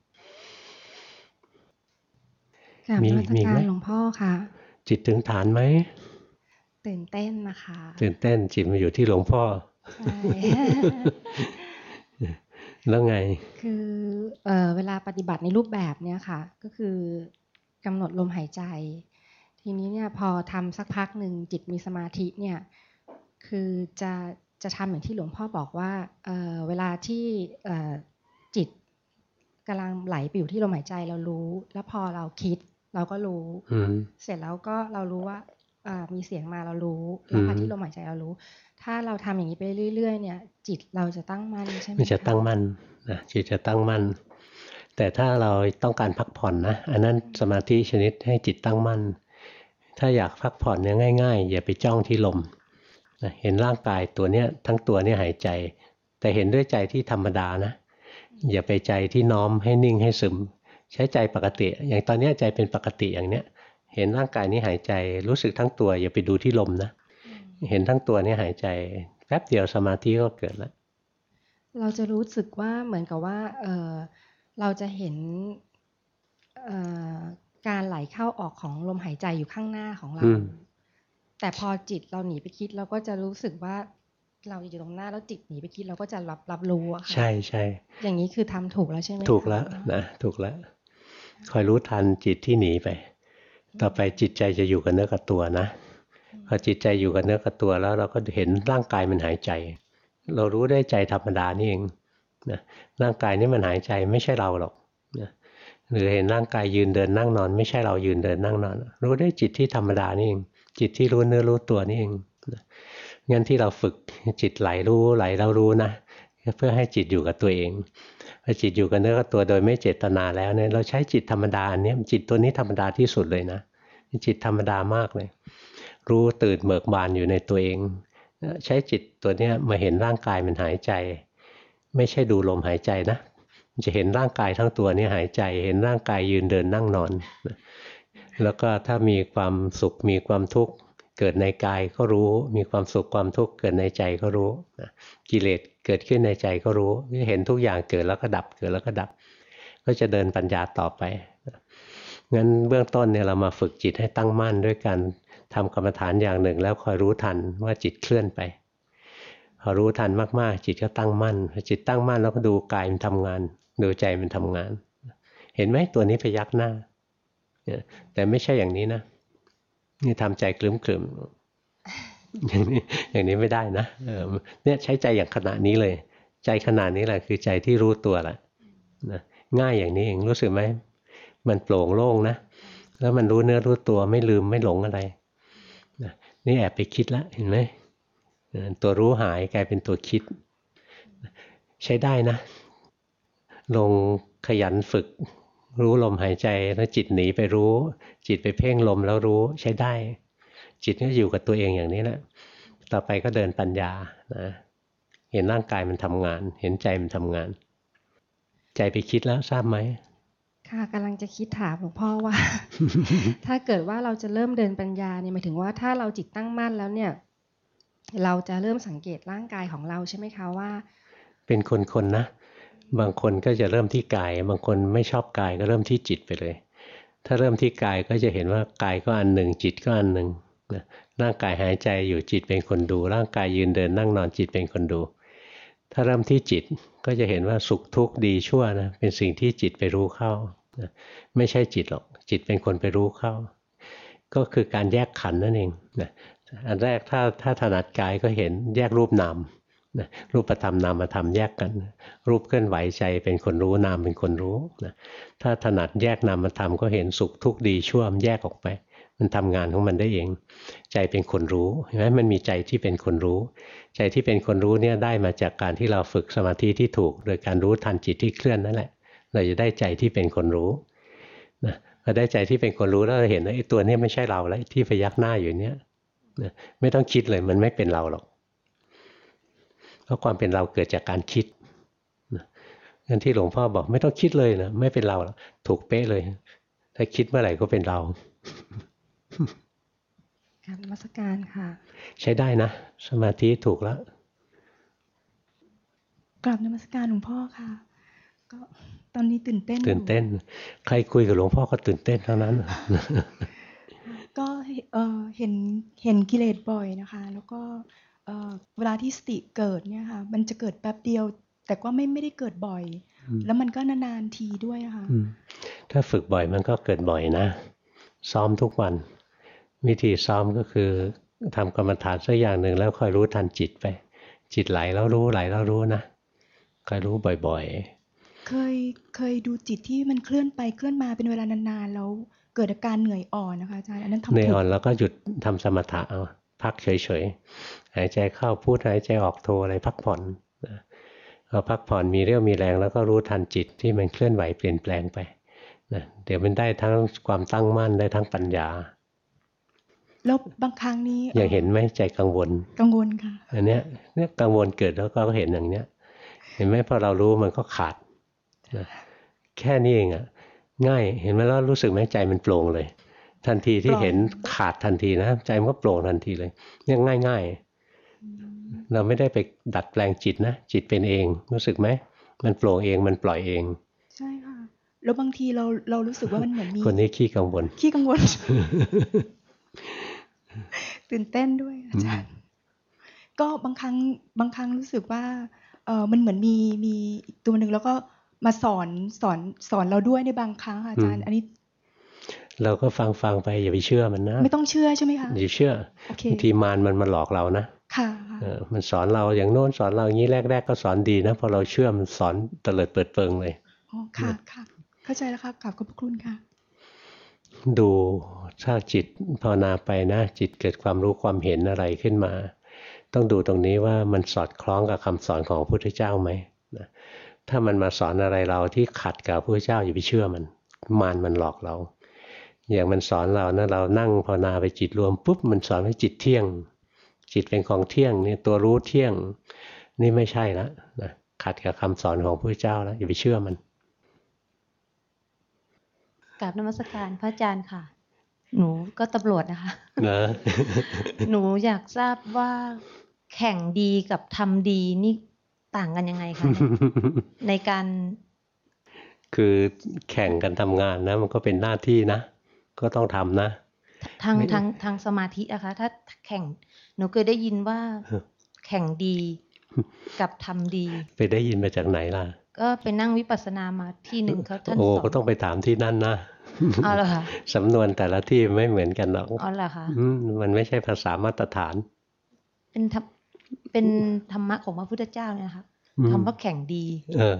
กราบมีนมัสมีกาไหมรหลวงพ่อค่ะ จิตถึงฐานไหมตื่นเต้นนะคะ ตื่นเต้นจิตมาอยู่ที่หลวงพ่อใช่แล้วไง คือเออเวลาปฏิบัติในรูปแบบเนี่ยค่ะ ก็คือกำหนดลมหายใจ ทีนี้เนี่ยพอทำสักพักหนึ่งจิตมีสมาธิเนี่ย คือจะจะทำอย่างที่หลวงพ่อบอกว่าเออเวลาที่เอ่อจิตกำลังไหลไปอยู่ที่ลมหายใจเรารู้ แล้วพอเราคิด เราก็รู้อืมเสร็จแล้วก็เรารู้ว่าอ่ามีเสียงมาเรารู้แล้วพออืมที่ลมหายใจเรารู้ ถ้าเราทำอย่างนี้ไปเรื่อย ๆ เนี่ย จิตเราจะตั้งมั่นใช่ไหมมันจะคตั้งมั่นนะจิตจะตั้งมั่น แต่ถ้าเราต้องการพักผ่อนนะอันนั้นสมาธิชนิดให้จิตตั้งมั่น ถ้าอยากพักผ่อนเนี่ยง่าย ๆ อย่าไปจ้องที่ลมนะเห็นร่างกายตัวเนี้ยทั้งตัวเนี่ยหายใจ แต่เห็นด้วยใจที่ธรรมดานะอย่าไปใจที่น้อมให้นิ่งให้ซึม ใช้ใจปกติ อย่างตอนเนี้ยใจเป็นปกติอย่างเนี้ย เห็นร่างกายนี้หายใจรู้สึกทั้งตัว อย่าไปดูที่ลมนะอืมเห็นทั้งตัวเนี่ยหายใจแป๊บเดียวสมาธิก็เกิดแล้วเราจะรู้สึกว่าเหมือนกับว่าเออเราจะเห็นเอ่อการไหลเข้าออกของลมหายใจอยู่ข้างหน้าของเราอืมแต่พอจิตเราหนีไปคิดเราก็จะรู้สึกว่าเราอยู่ตรงหน้าแล้วจิตหนีไปคิดเราก็จะรับรับรู้อะค่ะใช่ใช่อย่างนี้คือทำถูกแล้วใช่ไหมถูกแล้วคะนะถูกแล้ว คอยรู้ทันจิตที่หนีไป ต่อไปจิตใจจะอยู่กับเนื้อกับตัวนะพอจิตใจอยู่กับเนื้อกับตัวแล้วเราก็เห็นร่างกายมันหายใจ เรารู้ได้ใจธรรมดานี่เองนะร่างกายนี่มันหายใจไม่ใช่เราหรอกนะหรือเห็นร่างกายยืนเดินนั่งนอน ไม่ใช่เรายืนเดินนั่งนอน รู้ได้จิตที่ธรรมดานี่เอง จิตที่รู้เนื้อรู้ตัวนี่เองนะงั้นที่เราฝึกจิตไหลรู้ไหลเรารู้นะเพื่อให้จิตอยู่กับตัวเอง พอจิตอยู่กับเนื้อกับตัวโดยไม่เจตนาแล้วเนี่ยเราใช้จิตธรรมดาอันเนี้ยจิตตัวนี้ธรรมดาที่สุดเลยนะจิตธรรมดามากเลย รู้ตื่นเบิกบานอยู่ในตัวเอง ใช้จิตตัวเนี้ยมาเห็นร่างกายมันหายใจ ไม่ใช่ดูลมหายใจนะจะเห็นร่างกายทั้งตัวนี้หายใจ เห็นร่างกายยืนเดินนั่งนอน แล้วก็ถ้ามีความสุขมีความทุกข์ เกิดในกายก็รู้ มีความสุขความทุกข์เกิดในใจก็รู้นะกิเลสเกิดขึ้นในใจก็รู้เห็นทุกอย่างเกิดแล้วก็ดับเกิดแล้วก็ดับ ก็จะเดินปัญญาต่อไปงั้นเบื้องต้นเนี่ยเรามาฝึกจิตให้ตั้งมั่นด้วยการทำกรรมฐานอย่างหนึ่ง แล้วคอยรู้ทันว่าจิตเคลื่อนไปพอรู้ทันมากๆ จิตก็ตั้งมั่นพอจิตตั้งมั่นแล้วก็ดูกายมันทำงาน ดูใจมันทำงาน เห็นไหมตัวนี้พยักหน้าแต่ไม่ใช่อย่างนี้นะ นี่ทำใจคลึ้มคลึมๆอย่างนี้อย่างนี้ไม่ได้นะเนี่ยใช้ใจอย่างขณะนี้เลย ใจขณะนี้แหละคือใจที่รู้ตัวแหละนะง่ายอย่างนี้เองรู้สึกไหมมันโปร่งโล่งนะแล้วมันรู้เนื้อรู้ตัวไม่ลืมไม่หลงอะไรนะนี่แอบไปคิดแล้วเห็นไหมตัวรู้หายกลายเป็นตัวคิด ใช้ได้นะ ลงขยันฝึก รู้ลมหายใจแล้วจิตหนีไปรู้ จิตไปเพ่งลมแล้วรู้ใช้ได้ จิตก็อยู่กับตัวเองอย่างนี้แหละต่อไปก็เดินปัญญานะเห็นร่างกายมันทำงาน เห็นใจมันทำงาน ใจไปคิดแล้วทราบไหมค่ะกำลังจะคิดถามหลวงพ่อว่า ถ้าเกิดว่าเราจะเริ่มเดินปัญญาเนี่ยหมายถึงว่าถ้าเราจิตตั้งมั่นแล้วเนี่ย เราจะเริ่มสังเกตร่างกายของเราใช่ไหมคะว่า เป็นคนๆนะ บางคนก็จะเริ่มที่กาย บางคนไม่ชอบกายก็เริ่มที่จิตไปเลย ถ้าเริ่มที่กายก็จะเห็นว่ากายก็อันหนึ่งจิตก็อันหนึ่งนะร่างกายหายใจอยู่จิตเป็นคนดู ร่างกายยืนเดินนั่งนอนจิตเป็นคนดู ถ้าเริ่มที่จิตก็จะเห็นว่าสุขทุกข์ดีชั่วนะเป็นสิ่งที่จิตไปรู้เข้านะไม่ใช่จิตหรอกจิตเป็นคนไปรู้เข้า ก็คือการแยกขันนั่นเองนะอันแรกถ้าถ้าถนัดกายก็เห็นแยกรูปนาม นะรูปธรรมนามธรรมแยกกัน รูปเคลื่อนไหวใจเป็นคนรู้นามเป็นคนรู้นะถ้าถนัดแยกนามธรรมก็เห็นสุขทุกข์ดีชั่วมันแยกออกไป มันทำงานของมันได้เอง ใจเป็นคนรู้เห็นไหมมันมีใจที่เป็นคนรู้ ใจที่เป็นคนรู้เนี่ยได้มาจากการที่เราฝึกสมาธิที่ถูก โดยการรู้ทันจิตที่เคลื่อนนั่นแหละ เราจะได้ใจที่เป็นคนรู้นะพอได้ใจที่เป็นคนรู้แล้วเราเห็นว่าไอ้ตัวนี้ไม่ใช่เราแล้วที่พยักหน้าอยู่เนี้ยนะไม่ต้องคิดเลยมันไม่เป็นเราหรอก เพราะความเป็นเราเกิดจากการคิดนะงั้นที่หลวงพ่อบอกไม่ต้องคิดเลยนะไม่เป็นเราหรอกถูกเป๊ะเลย ถ้าคิดเมื่อไหร่ก็เป็นเราการนมัสการค่ะ ใช้ได้นะ สมาธิถูกแล้วกราบนมัสการหลวงพ่อค่ะ ก็ตอนนี้ตื่นเต้นอยู่ตื่นเต้น ใครคุยกับหลวงพ่อก็ตื่นเต้นทั้งนั้น ก็เอ่อเห็นเห็นกิเลสบ่อยนะคะ แล้วก็ เอ่อเวลาที่สติเกิดเนี่ยค่ะ มันจะเกิดแป๊บเดียว แต่ก็ไม่ไม่ได้เกิดบ่อยอืมแล้วมันก็นานๆทีด้วยอะค่ะอืมถ้าฝึกบ่อยมันก็เกิดบ่อยนะ ซ้อมทุกวัน วิธีซ้อมก็คือทำกรรมฐานสักอย่างหนึ่งแล้วคอยรู้ทันจิตไป จิตไหลแล้วรู้ไหลแล้วรู้นะคอยรู้บ่อยเคยเคยดูจิตที่มันเคลื่อนไปเคลื่อนมาเป็นเวลานานๆแล้วเกิดอาการเหนื่อยอ่อนนะคะอาจารย์อันนั้นๆทำในถูกอ่อนแล้วก็หยุดทำสมถะเอา พักเฉยๆ หายใจเข้าพูดหายใจออกโทอะไรพักผ่อนนะพอพักผ่อนมีเรี่ยวมีแรงแล้วก็รู้ทันจิตที่มันเคลื่อนไหวเปลี่ยนแปลงไปนะเดี๋ยวมันได้ทั้งความตั้งมั่นได้ทั้งปัญญาแล้วบางครั้งนี้อย่างเห็นไหมใจกังวล กังวลค่ะอันเนี้ยเนี่ยกังวลเกิดแล้วก็เห็นอย่างเนี้ย เห็นไหมพอเรารู้มันก็ขาดนะแค่นี้เองอะ่ะง่ายเห็นไหมแล้วรู้สึกไหมใจมันโปร่งเลย ทันทีที่โปร่งเห็นขาดทันทีนะ ใจมันก็โปร่งทันทีเลยเนี่ยง่ายง่าย ๆ เราไม่ได้ไปดัดแปลงจิตนะจิตเป็นเองรู้สึกไหมมันโปร่งเองมันปล่อยเอง ใช่ค่ะแล้วบางทีเราเรารู้สึกว่ามันเหมือนมีคนนี้ขี้กังวลขี้กังวล ตื่นเต้นด้วยอาจารย์ก็บางครั้งบางครั้งรู้สึกว่าเออมันเหมือนมีมีอีกตัวหนึ่งแล้วก็มาสอนสอนสอนเราด้วยในบางครั้งค่ะอาจารย์ อันนี้ เราก็ฟังฟังๆไปอย่าไปเชื่อมันนะ ไม่ต้องเชื่อใช่ไหมคะอย่าเชื่อโอเคบางทีมารมันมาหลอกเรานะค่ะค่ะเออมันสอนเราอย่างโน้นสอนเราอย่างนี้แรก ๆ ก็สอนดีนะพอเราเชื่อมันสอนเตลิดเปิดเปิงเลยอ๋อค่ะค่ะเข้าใจแล้วค่ะกราบขอบพระคุณค่ะ ดูถ้าจิตภาวนาไปนะ จิตเกิดความรู้ความเห็นอะไรขึ้นมา ต้องดูตรงนี้ว่ามันสอดคล้องกับคำสอนของพระพุทธเจ้าไหมนะถ้ามันมาสอนอะไรเราที่ขัดกับพระพุทธเจ้าอย่าไปเชื่อมัน มารมันหลอกเรา อย่างมันสอนเรานะเรานั่งภาวนาไปจิตรวมปุ๊บมันสอนให้จิตเที่ยง จิตเป็นของเที่ยงนี่ตัวรู้เที่ยง นี่ไม่ใช่ละนะขัดกับคำสอนของพระพุทธเจ้าแล้วอย่าไปเชื่อมันกราบนมัสการพระอาจารย์ค่ะ หนูก็ตำรวจนะคะนะหนูอยากทราบว่าแข่งดีกับทำดีนี่ต่างกันยังไงคะเนี่ยในการ คือแข่งกันทำงานนะ มันก็เป็นหน้าที่นะ ก็ต้องทำนะ ทางไม่ทางทางสมาธิอะคะถ้าแข่งหนูเคยได้ยินว่าแข่งดีกับทำดี ไปได้ยินมาจากไหนล่ะ ก็ไปนั่งวิปัสสนามาที่หนึ่งเขาท่านโอ้สอนก็ต้องไปถามที่นั่นนะอ๋อเหรอคะสำนวนแต่ละที่ไม่เหมือนกันหรอกอ๋อเหรอคะอืมมันไม่ใช่ภาษามาตรฐาน เป็นธรรมเป็นธรรมะของพระพุทธเจ้าเนี่ยนะคะอืมคำว่าแข่งดี เออ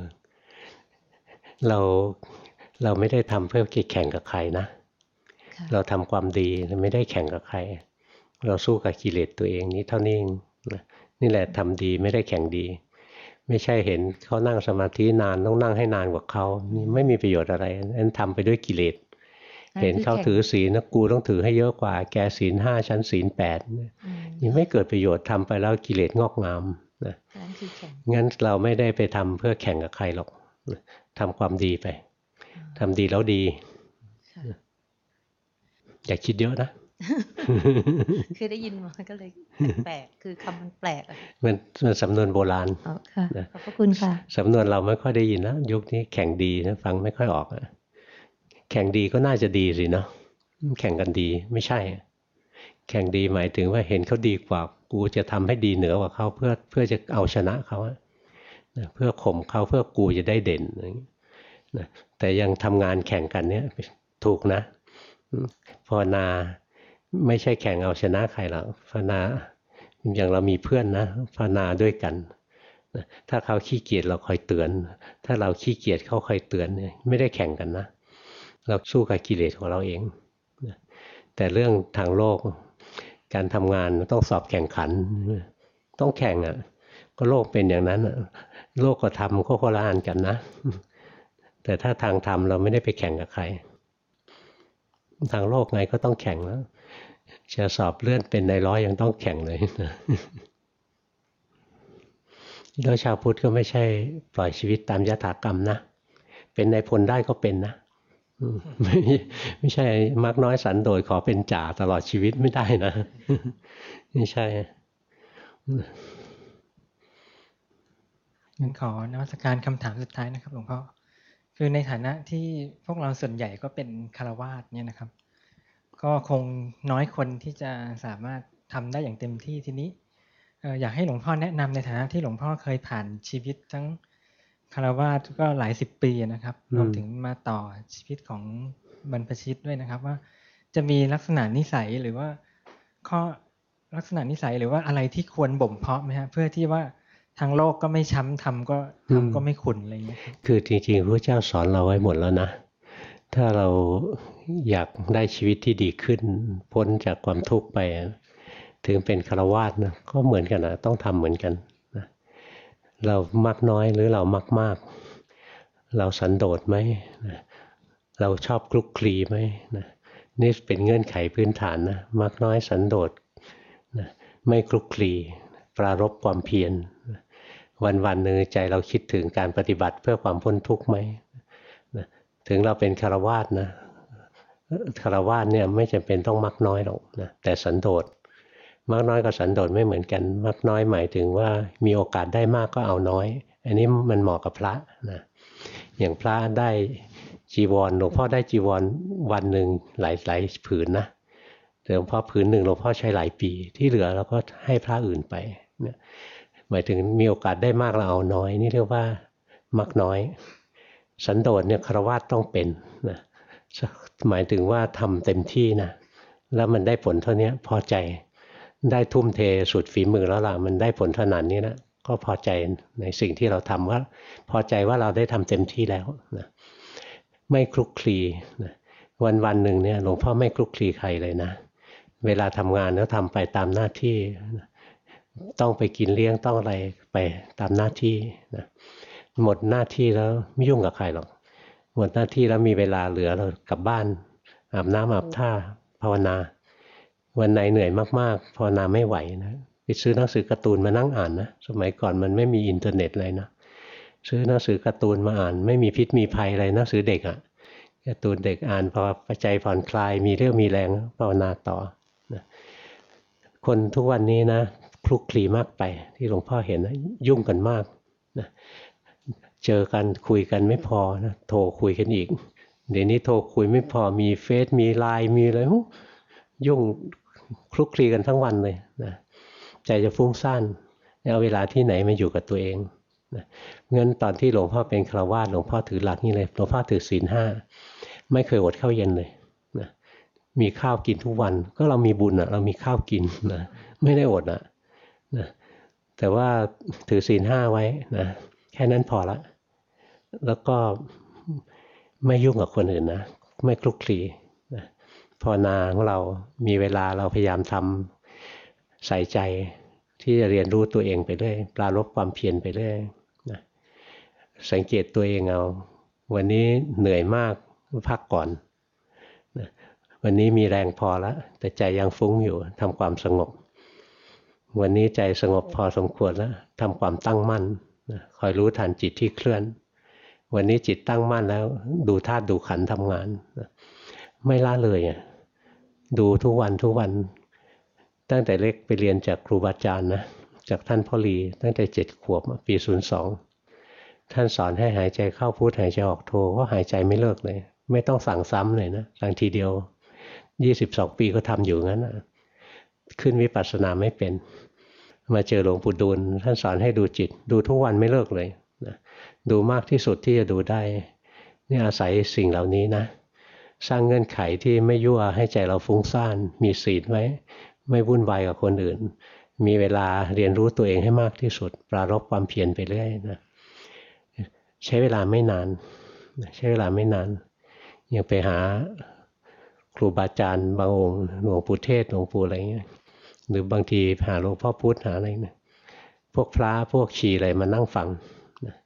เราเราไม่ได้ทำเพื่อแข่งกับใครนะค่ะ เราทำความดีเราไม่ได้แข่งกับใคร เราสู้กับกิเลสตัวเองนี้เท่านี้เองนะนี่แหละทำดีไม่ได้แข่งดี ไม่ใช่เห็นเขานั่งสมาธินานต้องนั่งให้นานกว่าเขานี่ไม่มีประโยชน์อะไรนั่นทำไปด้วยกิเลสนั่นเห็นคือเขาแข่งถือศีลนะกูต้องถือให้เยอะกว่า แกศีลห้าชั้นศีลแปดเนี่ยอืมยังไม่เกิดประโยชน์ทำไปแล้วกิเลสงอกงามนะนั่นคือแข่งงั้นเราไม่ได้ไปทำเพื่อแข่งกับใครหรอกทำความดีไปทำดีแล้วดีค่ะ อย่าคิดเยอะนะเคยได้ยินมาก็เลยแปลกคือคำมันแปลกอะค่ะมันมันสำนวนโบราณอ๋อค่ะนะขอบพระคุณค่ะสำนวนเราไม่ค่อยได้ยินนะยุคนี้แข่งดีนะฟังไม่ค่อยออกอะแข่งดีก็น่าจะดีสิเนาะแข่งกันดีไม่ใช่ แข่งดีหมายถึงว่าเห็นเขาดีกว่า กูจะทำให้ดีเหนือกว่าเขาเพื่อเพื่อจะเอาชนะเขาอะนะเพื่อข่มเขาเพื่อกูจะได้เด่นอะไรอย่างเงี้ยนะแต่ยังทำงานแข่งกันเนี่ยถูกนะอืมภาวนาไม่ใช่แข่งเอาชนะใครหรอกภาวนาอย่างเรามีเพื่อนนะภาวนาด้วยกัน ถ้าเขาขี้เกียจเราคอยเตือน ถ้าเราขี้เกียจเขาคอยเตือนไม่ได้แข่งกันนะ เราสู้กับกิเลสของเราเอง แต่เรื่องทางโลก การทำงานต้องสอบแข่งขัน ต้องแข่งอะ่ะ ก็โลกเป็นอย่างนั้นโลกก็ทำก็คนละอันกันนะ แต่ถ้าทางธรรมเราไม่ได้ไปแข่งกับใคร ทางโลกไงก็ต้องแข่งแล้วจะสอบเลื่อนเป็นในร้อยยังต้องแข่งเลยนะแล้วชาวพุทธก็ไม่ใช่ปล่อยชีวิตตามยถากรรมนะ เป็นในพลได้ก็เป็นนะไม่ไม่ใช่มักน้อยสันโดษขอเป็นจ่าตลอดชีวิตไม่ได้นะ ไม่ใช่งั้นขอนมัสการคำถามสุดท้ายนะครับหลวงพ่อ คือในฐานะที่พวกเราส่วนใหญ่ก็เป็นคารวาสเนี่ยนะครับ ก็คงน้อยคนที่จะสามารถทำได้อย่างเต็มที่ทีนี้เอ่ออยากให้หลวงพ่อแนะนำในฐานะที่หลวงพ่อเคยผ่านชีวิตทั้งคารวาสก็หลายสิบปีนะครับอืมรวมถึงมาต่อชีวิตของบรรพชิตด้วยนะครับ ว่าจะมีลักษณะนิสัยหรือว่าข้อลักษณะนิสัยหรือว่าอะไรที่ควรบ่มเพาะไหมฮะเพื่อที่ว่า ทางโลกก็ไม่ช้ำทำก็ทำก็ไม่ขุนอะไรอย่างเงี้ยครับคือจริงๆพระเจ้าสอนเราไว้หมดแล้วนะ ถ้าเราอยากได้ชีวิตที่ดีขึ้น พ้นจากความทุกข์ไป ถึงเป็นคารวาสนะก็เหมือนกันนะต้องทำเหมือนกันนะเรามากน้อยหรือเรามากมากๆเราสันโดษไหมนะเราชอบคลุกคลีไหมนะนี่เป็นเงื่อนไขพื้นฐานนะมากน้อยสันโดษนะไม่คลุกคลีปรารบความเพียร วันวันหนึ่งใจเราคิดถึงการปฏิบัติเพื่อความพ้นทุกข์ไหมนะถึงเราเป็นคารวาสนะคารวาสเนี่ยไม่จำเป็นต้องมักน้อยหรอกนะแต่สันโดษมักน้อยกับสันโดษไม่เหมือนกันมักน้อยหมายถึงว่ามีโอกาสได้มากก็เอาน้อย อันนี้มันเหมาะกับพระนะอย่างพระได้จีวรหลวงพ่อได้จีวรวันหนึ่งหลายหลายผืนนะหลวงพ่อผืนหนึ่งหลวงพ่อใช้หลายปีที่เหลือเราก็ให้พระอื่นไปเนี่ย หมายถึงมีโอกาสได้มากเราเอาน้อย นี่เรียกว่ามักน้อย สันโดษเนี่ยครวะต้องเป็นนะหมายถึงว่าทำเต็มที่นะแล้วมันได้ผลเท่านี้พอใจได้ทุ่มเทสุดฝีมือแล้วล่ะมันได้ผลขนาดนี้นะก็พอใจในสิ่งที่เราทำว่า พอใจว่าเราได้ทำเต็มที่แล้วนะไม่คลุกคลีนะวันวันหนึ่งเนี่ยหลวงพ่อไม่คลุกคลีใครเลยนะ เวลาทำงานแล้วทำไปตามหน้าที่ ต้องไปกินเลี้ยงต้องอะไรไปตามหน้าที่นะหมดหน้าที่แล้วไม่ยุ่งกับใครหรอก หมดหน้าที่แล้วมีเวลาเหลือเรากลับบ้านอาบน้ำอาบท่าภาวนา วันไหนเหนื่อยมากๆภาวนาไม่ไหวนะไปซื้อหนังสือการ์ตูนมานั่งอ่านนะสมัยก่อนมันไม่มีอินเทอร์เน็ตเลยนะซื้อหนังสือการ์ตูนมาอ่าน ไม่มีพิษมีภัยอะไรหนังสือเด็กอะการ์ตูนเด็กอ่านพอจิตใจผ่อนคลายมีเรี่ยวมีแรงภาวนาต่อนะคนทุกวันนี้นะ คลุกคลีมากไป ที่หลวงพ่อเห็นนะยุ่งกันมากนะเจอกันคุยกันไม่พอนะโทรคุยกันอีก เดี๋ยวนี้โทรคุยไม่พอมีเฟซมีไลน์มีอะไรยุ่งคลุกคลีกันทั้งวันเลยนะใจจะฟุ้งซ่านเอาเวลาที่ไหนมาอยู่กับตัวเองนะงั้นตอนที่หลวงพ่อเป็นฆราวาสหลวงพ่อถือหลักนี่เลยหลวงพ่อถือศีลห้าไม่เคยอดข้าวเย็นเลยนะมีข้าวกินทุกวัน ก็เรามีบุญอะเรามีข้าวกินนะไม่ได้อดอะนะ แต่ว่าถือศีลห้าไว้นะแค่นั้นพอละ แล้วก็ไม่ยุ่งกับคนอื่นนะ ไม่คลุกคลีนะภาวนาของเรามีเวลาเราพยายามทำใส่ใจที่จะเรียนรู้ตัวเองไปเรื่อยปรารบความเพียรไปเรื่อยนะสังเกตตัวเองเอา วันนี้เหนื่อยมากพักก่อนนะวันนี้มีแรงพอแล้วแต่ใจยังฟุ้งอยู่ทำความสงบ วันนี้ใจสงบพอสมควรแล้วทำความตั้งมั่นคอยรู้ทันจิตที่เคลื่อน วันนี้จิตตั้งมั่นแล้ว ดูธาตุดูขันทำงาน ไม่ละเลยดูทุกวันทุกวัน ตั้งแต่เล็กไปเรียนจากครูบาอาจารย์นะจากท่านพ่อลีตั้งแต่เจ็ดขวบปีศูนย์สองท่านสอนให้หายใจเข้าพุทหายใจออกโทก็หายใจไม่เลิกเลย ไม่ต้องสั่งซ้ำเลยนะสั่งทีเดียวยี่สิบสองปีก็ทำอยู่งั้นนะขึ้นวิปัสสนาไม่เป็น มาเจอหลวงปู่ดูลท่านสอนให้ดูจิต ดูทุกวันไม่เลิกเลยนะดูมากที่สุดที่จะดูได้นี่อาศัยสิ่งเหล่านี้นะ สร้างเงื่อนไขที่ไม่ยั่วให้ใจเราฟุ้งซ่าน มีศีลไว้ ไม่วุ่นวายกับคนอื่น มีเวลาเรียนรู้ตัวเองให้มากที่สุด ปรารบความเพียรไปเรื่อยนะใช้เวลาไม่นาน ใช้เวลาไม่นานยังไปหาครูบาอาจารย์บางองค์หลวงปู่เทศหลวงปู่อะไรเงี้ย หรือบางทีหาหลวงพ่อพุธหาอะไรเนี่ยพวกพระพวกชีอะไรมานั่งฟังนะ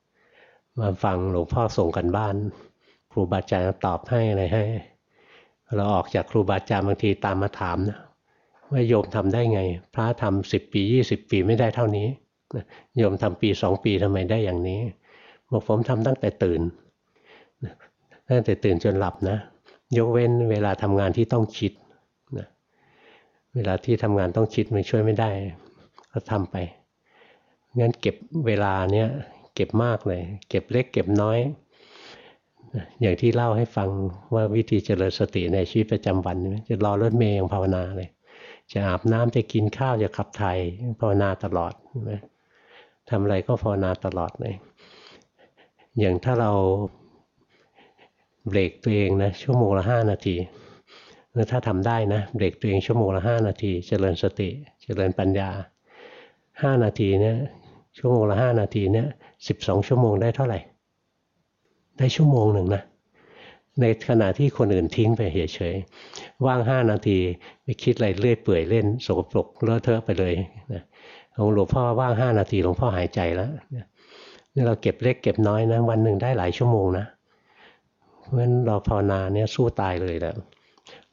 มาฟังหลวงพ่อส่งกันบ้าน ครูบาอาจารย์ตอบให้อะไรให้ เราออกจากครูบาอาจารย์บางทีตามมาถามนะว่าโยมทำได้ไง พระทำสิบปียี่สิบปีไม่ได้เท่านี้นะโยมทำปีสองปีทำไมได้อย่างนี้บอกผมทำตั้งแต่ตื่นตั้งแต่ตื่นจนหลับนะ ยกเว้นเวลาทำงานที่ต้องคิด เวลาที่ทำงานต้องคิดมันช่วยไม่ได้ ก็ทำไปงั้นเก็บเวลาเนี้ยเก็บมากเลย เก็บเล็กเก็บน้อย อย่างที่เล่าให้ฟังว่าวิธีเจริญสติในชีวิตประจำวันจะรอรถเมย์ยังภาวนาเลย จะอาบน้ำจะกินข้าวจะขับถ่ายภาวนาตลอดทำอะไรก็ภาวนาตลอดเลย อย่างถ้าเราเบรกตัวเองนะชั่วโมงละห้านาที หรือถ้าทำได้นะเบรกตัวเองชั่วโมงละห้านาที เจริญสติ เจริญปัญญาห้านาทีเนี่ยชั่วโมงละห้านาทีเนี่ยสิบสองชั่วโมงได้เท่าไหร่ ได้ชั่วโมงหนึ่งนะในขณะที่คนอื่นทิ้งไปเฉยๆว่างห้านาทีไปคิดอะไรเลื่อยเปื่อยเล่นโสกปรกเลอะเทอะไปเลยนะของหลวงพ่อว่างห้านาทีหลวงพ่อหายใจแล้วนี่เราเก็บเล็กเก็บน้อยนะวันหนึ่งได้หลายชั่วโมงนะเพราะฉะนั้นเราภาวนาเนี่ยสู้ตายเลยแหละ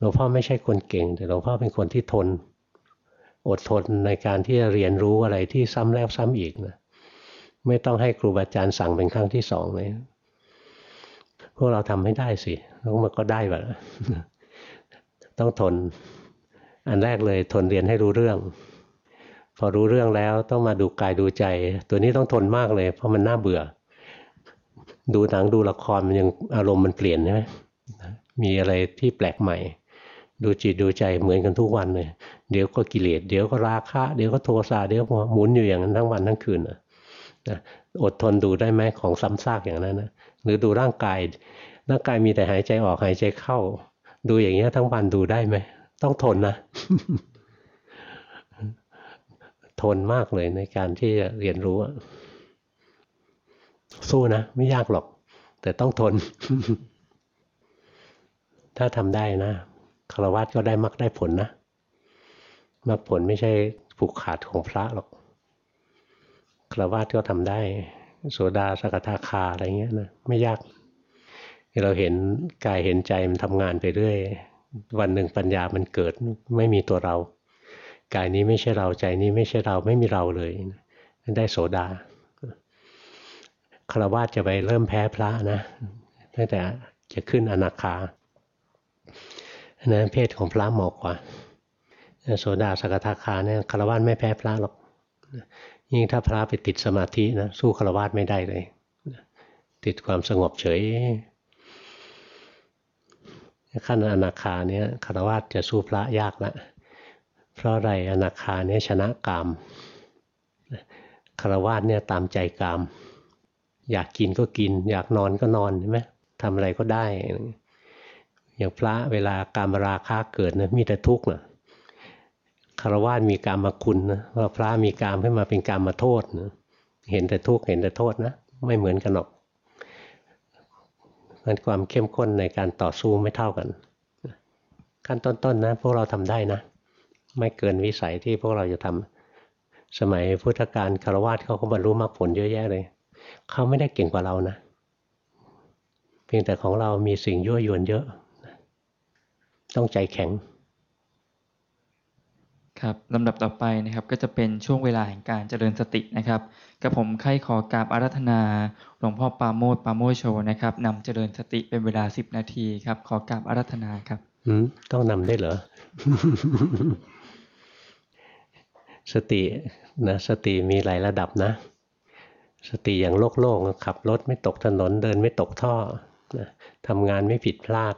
ลวงพ่อไม่ใช่คนเก่ง แต่หลวงพ่อเป็นคนที่ทน อดทนในการที่จะเรียนรู้อะไรที่ซ้ำแล้วซ้ำอีกนะไม่ต้องให้ครูบาอาจารย์สั่งเป็นครั้งที่สองเลยพวกเราทำไม่ได้สิแล้วมันก็ได้แบบต้องทน อันแรกเลยทนเรียนให้รู้เรื่อง พอรู้เรื่องแล้วต้องมาดูกายดูใจ ตัวนี้ต้องทนมากเลย เพราะมันน่าเบื่อ ดูหนังดูละครมันยังอารมณ์มันเปลี่ยนใช่ไหมมีอะไรที่แปลกใหม่ ดูจิตดูใจเหมือนกันทุกวันเลย เดี๋ยวก็กิเลสเดี๋ยวก็ราคะเดี๋ยวก็โทสะเดี๋ยวหมุนอยู่อย่างนั้นทั้งวันทั้งคืนนะอดทนดูได้ไหมของซ้ำซากอย่างนั้นนะหรือดูร่างกาย ร่างกายมีแต่หายใจออกหายใจเข้า ดูอย่างเงี้ทั้งวันดูได้ไหมต้องทนนะ ทนมากเลยในการที่จะเรียนรู้สู้นะ ไม่ยากหรอก แต่ต้องทน ถ้าทำได้นะ คารวะก็ได้มักได้ผลนะมักผลไม่ใช่ผูกขาดของพระหรอกคารวะก็ทำได้ โสดาสกทาคาอะไรเงี้ยนะไม่ยาก เราเห็นกายเห็นใจมันทำงานไปเรื่อยวันหนึ่งปัญญามันเกิดไม่มีตัวเรา กายนี้ไม่ใช่เราใจนี้ไม่ใช่เราไม่มีเราเลยได้โสดาคารวะจะไปเริ่มแพ้พระนะตั้งแต่จะขึ้นอนาคา นนั้นเพศของพระเหมาะกว่าโสดาสกทาคาเนี่ยคารวะไม่แพ้พระหรอกยิ่งถ้าพระไปติดสมาธินะสู้คารวะไม่ได้เลย ติดความสงบเฉยขั้นอนาคาเนี่ยคารวะจะสู้พระยากละเพราะอะไรอนาคาเนี่ยชนะกามคารวะเนี่ยตามใจกาม อยากกินก็กิน อยากนอนก็นอนใช่ไหมทำอะไรก็ได้ อย่างพระเวลากามราคะเกิดนะมีแต่ทุกข์นะคารวะมีกามมาคุณนะว่าพระมีกามขึ้นมาเป็นกามมาโทษนะเห็นแต่ทุกข์เห็นแต่โทษนะไม่เหมือนกันหรอกมันความเข้มข้นในการต่อสู้ไม่เท่ากัน ขั้นต้นๆนนะพวกเราทำได้นะ ไม่เกินวิสัยที่พวกเราจะทำสมัยพุทธกาลคารวะเขาก็บรรลุมรรคผลเยอะแยะเลยเขาไม่ได้เก่งกว่าเรานะ เพียงแต่ของเรามีสิ่งยั่วยวนเยอะ ต้องใจแข็ง ครับลำดับต่อไปนะครับก็จะเป็นช่วงเวลาแห่งการเจริญสตินะครับกับผมใครขอกราบอารัธนา หลวงพ่อปาโมดปาโมโชนะครับนำเจริญสติเป็นเวลาสิบนาทีครับ ขอกราบอารัธนาครับอืมต้องนำได้เหรอสตินะสติมีหลายระดับนะ สติอย่างโลกโลกขับรถไม่ตกถนนเดินไม่ตกท่อนะทำงานไม่ผิดพลาด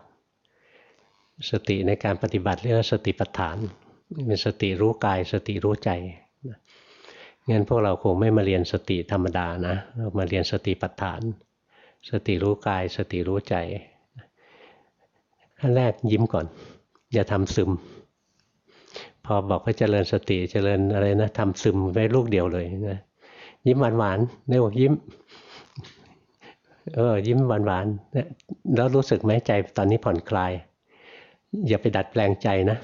สติในการปฏิบัติเรียกว่าสติปัฏฐานเป็นสติรู้กายสติรู้ใจงั้นพวกเราคงไม่มาเรียนสติธรรมดานะเรามาเรียนสติปัฏฐาน สติรู้กายสติรู้ใจขั้นแรกยิ้มก่อน อย่าทำซึม พอบอกว่าเจริญสติเจริญอะไรนะทำซึมไว้ลูกเดียวเลยนะยิ้มหวานหวานเรียกว่ายิ้มเออยิ้มหวานหวานแล้วรู้สึกไหมใจตอนนี้ผ่อนคลาย อย่าไปดัดแปลงใจนะ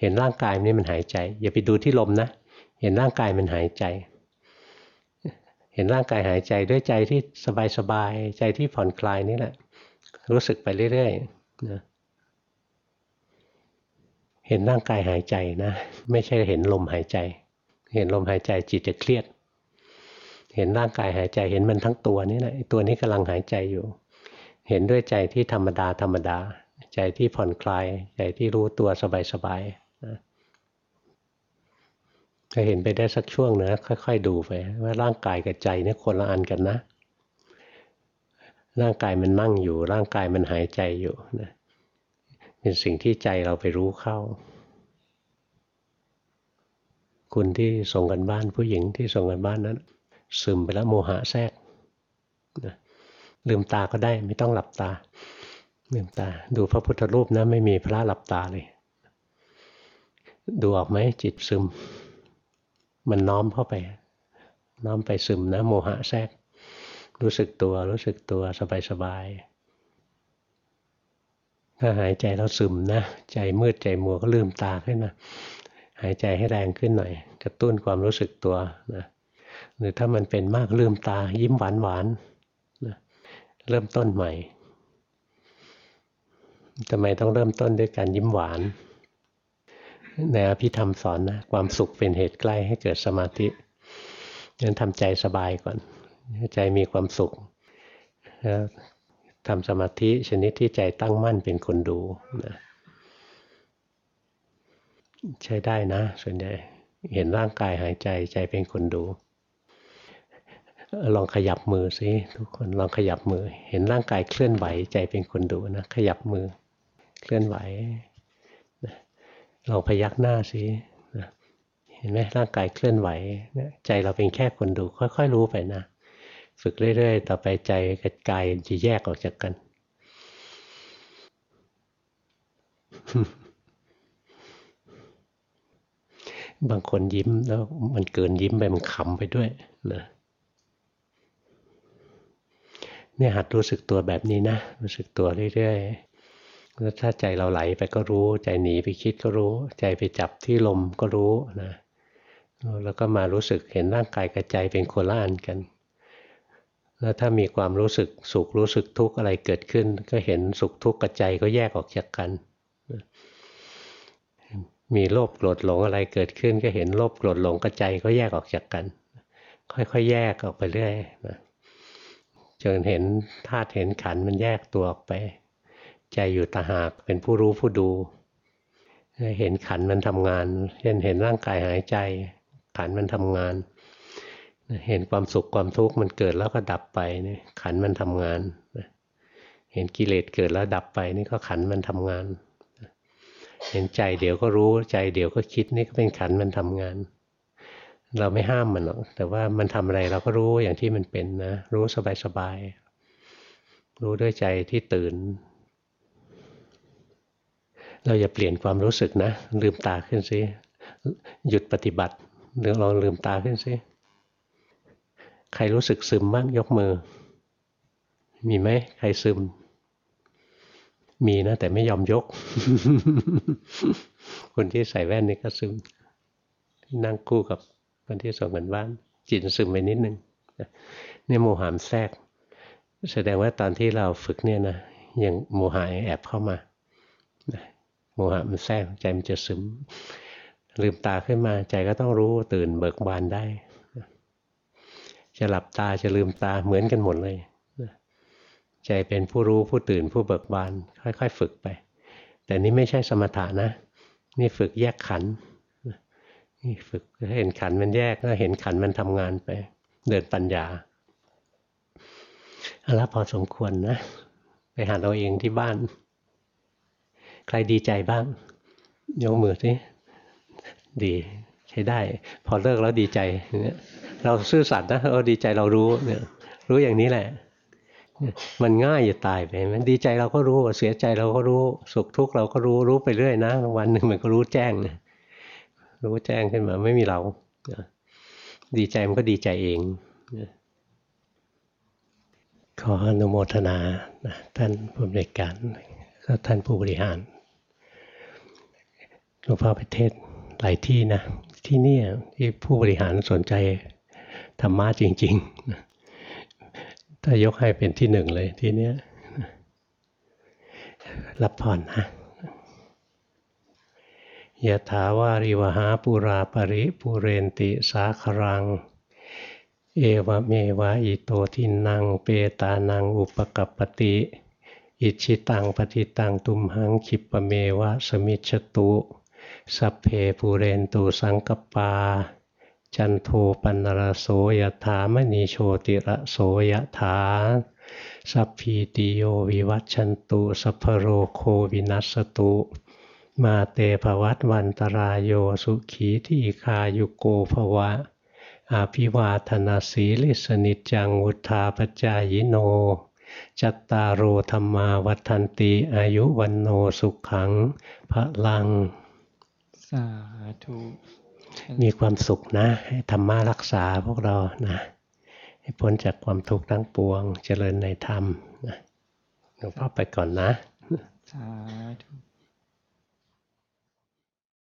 เห็นร่างกายนี่มันหายใจ อย่าไปดูที่ลมนะ เห็นร่างกายมันหายใจ เห็นร่างกายหายใจด้วยใจที่สบายๆใจที่ผ่อนคลายนี่แหละ รู้สึกไปเรื่อยๆนะเห็นร่างกายหายใจนะ ไม่ใช่เห็นลมหายใจ เห็นลมหายใจจิตจะเครียด เห็นร่างกายหายใจเห็นมันทั้งตัวนี่แหละตัวนี้กำลังหายใจอยู่ เห็นด้วยใจที่ธรรมดาธรรมดา ใจที่ผ่อนคลาย ใจที่รู้ตัวสบายๆจะเห็นไปได้สักช่วงนะค่อย ๆ ดูไป ว่าร่างกายกับใจนี่คนละอันกันนะ ร่างกายมันนั่งอยู่ ร่างกายมันหายใจอยู่นะเป็นสิ่งที่ใจเราไปรู้เข้า คุณที่ส่งกันบ้านผู้หญิงที่ส่งกันบ้านนั้น ซึมไปแล้วโมหะแทรกนะลืมตาก็ได้ไม่ต้องหลับตา ลืมตา ดูพระพุทธรูปนะไม่มีพระหลับตาเลย ดูออกไหมจิตซึม มันน้อมเข้าไป น้อมไปซึมนะ โมหะแทรก รู้สึกตัว รู้สึกตัวสบายสบายถ้าหายใจแล้วซึมนะ ใจมืดใจมัวก็ลืมตาขึ้นมาหายใจให้แรงขึ้นหน่อย กระตุ้นความรู้สึกตัวนะหรือถ้ามันเป็นมากลืมตายิ้มหวานหวานนะเริ่มต้นใหม่ ทำไมต้องเริ่มต้นด้วยการยิ้มหวานในอภิธรรมสอนนะความสุขเป็นเหตุใกล้ให้เกิดสมาธิงั้นทำใจสบายก่อน ใจมีความสุขแล้วทำสมาธิชนิดที่ใจตั้งมั่นเป็นคนดูนะใช้ได้นะ ส่วนใหญ่เห็นร่างกายหายใจใจเป็นคนดู ลองขยับมือสิทุกคนลองขยับมือ เห็นร่างกายเคลื่อนไหวใจเป็นคนดูนะ ขยับมือ เคลื่อนไหวลองพยักหน้าสิเห็นไหมร่างกายเคลื่อนไหวใจเราเป็นแค่คนดูค่อย ๆ รู้ไปนะ ฝึกเรื่อย ๆ ต่อไปใจกับกายจะแยกออกจากกันบางคนยิ้มแล้วมันเกินยิ้มไปมันขำไปด้วยนะเนี่ยหัดรู้สึกตัวแบบนี้นะ รู้สึกตัวเรื่อยๆ แล้วถ้าใจเราไหลไปก็รู้ ใจหนีไปคิดก็รู้ ใจไปจับที่ลมก็รู้นะแล้วก็มารู้สึกเห็นร่างกายกับใจเป็นคนละอันกัน แล้วถ้ามีความรู้สึกสุขรู้สึกทุกข์อะไรเกิดขึ้น ก็เห็นสุขทุกข์กับใจก็แยกออกจากกัน มีโลภโกรธหลงอะไรเกิดขึ้น ก็เห็นโลภโกรธหลงกับใจก็แยกออกจากกัน ค่อยๆแยกออกไปเรื่อยนะจนเห็นธาตุเห็นขันมันแยกตัวออกไป ใจอยู่ตาหากเป็นผู้รู้ผู้ดู เห็นขันมันทำงาน เช่นเห็นร่างกายหายใจ ขันมันทำงาน เห็นความสุขความทุกข์มันเกิดแล้วก็ดับไปนี่ขันมันทำงาน เห็นกิเลสเกิดแล้วดับไปนี่ก็ขันมันทำงาน เห็นใจเดี๋ยวก็รู้ใจเดี๋ยวก็คิดนี่ก็เป็นขันมันทำงาน เราไม่ห้ามมันหรอกแต่ว่ามันทำอะไรเราก็รู้อย่างที่มันเป็นนะรู้สบายๆรู้ด้วยใจที่ตื่น เราอย่าเปลี่ยนความรู้สึกนะ ลืมตาขึ้นซิหยุดปฏิบัติเดี๋ยวลองลืมตาขึ้นสิใครรู้สึกซึมบ้างยกมือ มีไหมใครซึม มีนะ แต่ไม่ยอมยก คนที่ใส่แว่นนี่ก็ซึมที่นั่งคู่กับคนที่ส่งกันบ้าน จิตซึมไปนิดนึงเนี่ยโมหามแทรก แสดงว่าตอนที่เราฝึกเนี่ยนะยังโมหะแอบเข้ามา มหะมันแทรกใจมันจะซึม ลืมตาขึ้นมาใจก็ต้องรู้ตื่นเบิกบานได้ จะหลับตาจะลืมตาเหมือนกันหมดเลยใจเป็นผู้รู้ผู้ตื่นผู้เบิกบาน ค่อยๆ ฝึกไป แต่นี่ไม่ใช่สมถะนะ นี่ฝึกแยกขันนี่ฝึกเห็นขันมันแยกก็เห็นขันมันทำงานไป เดินปัญญาเอาละพอสมควรนะ ไปหาเราเองที่บ้าน ใครดีใจบ้างยกมือสิดีใช้ได้ พอเลิกแล้วดีใจเนี่ยเราซื่อสัตย์นะเราดีใจเรารู้เนี่ยรู้อย่างนี้แหละ มันง่ายจะตายไปมันดีใจเราก็รู้เสียใจเราก็รู้สุขทุกข์เราก็รู้รู้ไปเรื่อยนะวันหนึ่งมันก็รู้แจ้งรู้แจ้งขึ้นมาไม่มีเราดีใจมันก็ดีใจเองขออนุโมทนาท่านผู้บริการก็ท่านผู้บริหาร หลวงพ่อไปเทศหลายที่นะ ที่นี่ที่ผู้บริหารสนใจธรรมะจริงๆ ถ้ายกให้เป็นที่หนึ่งเลยที่นี้รับพรนนะยะถาวาริวหาปุราปริปุเรนติสาครัง เอวเมวะอิโตทินังเปตานังอุปกัปติ อิชิตังปฏิตังตุมหังคิปเมวะสมิจตุ สัพเพปูเรนตูสังกปา จันโทปันรโสยถามณีโชติระโสยถาสัพพีติโยวิวัตชันตุสัพโรโควินัสตุ มาเตภวัตวันตรายโยสุขีที่คายุโกภวะ อาภิวาธนาสีลิสนิจังวุธาปจายโน จัตตารโธรรมาวัฏันติอายุวันโนสุขังพระลัง สาธุมีความสุขนะ ให้ธรรมะรักษาพวกเรานะ ให้พ้นจากความทุกข์ทั้งปวง เจริญในธรรมนะหลวงพ่อไปก่อนนะ สาธุ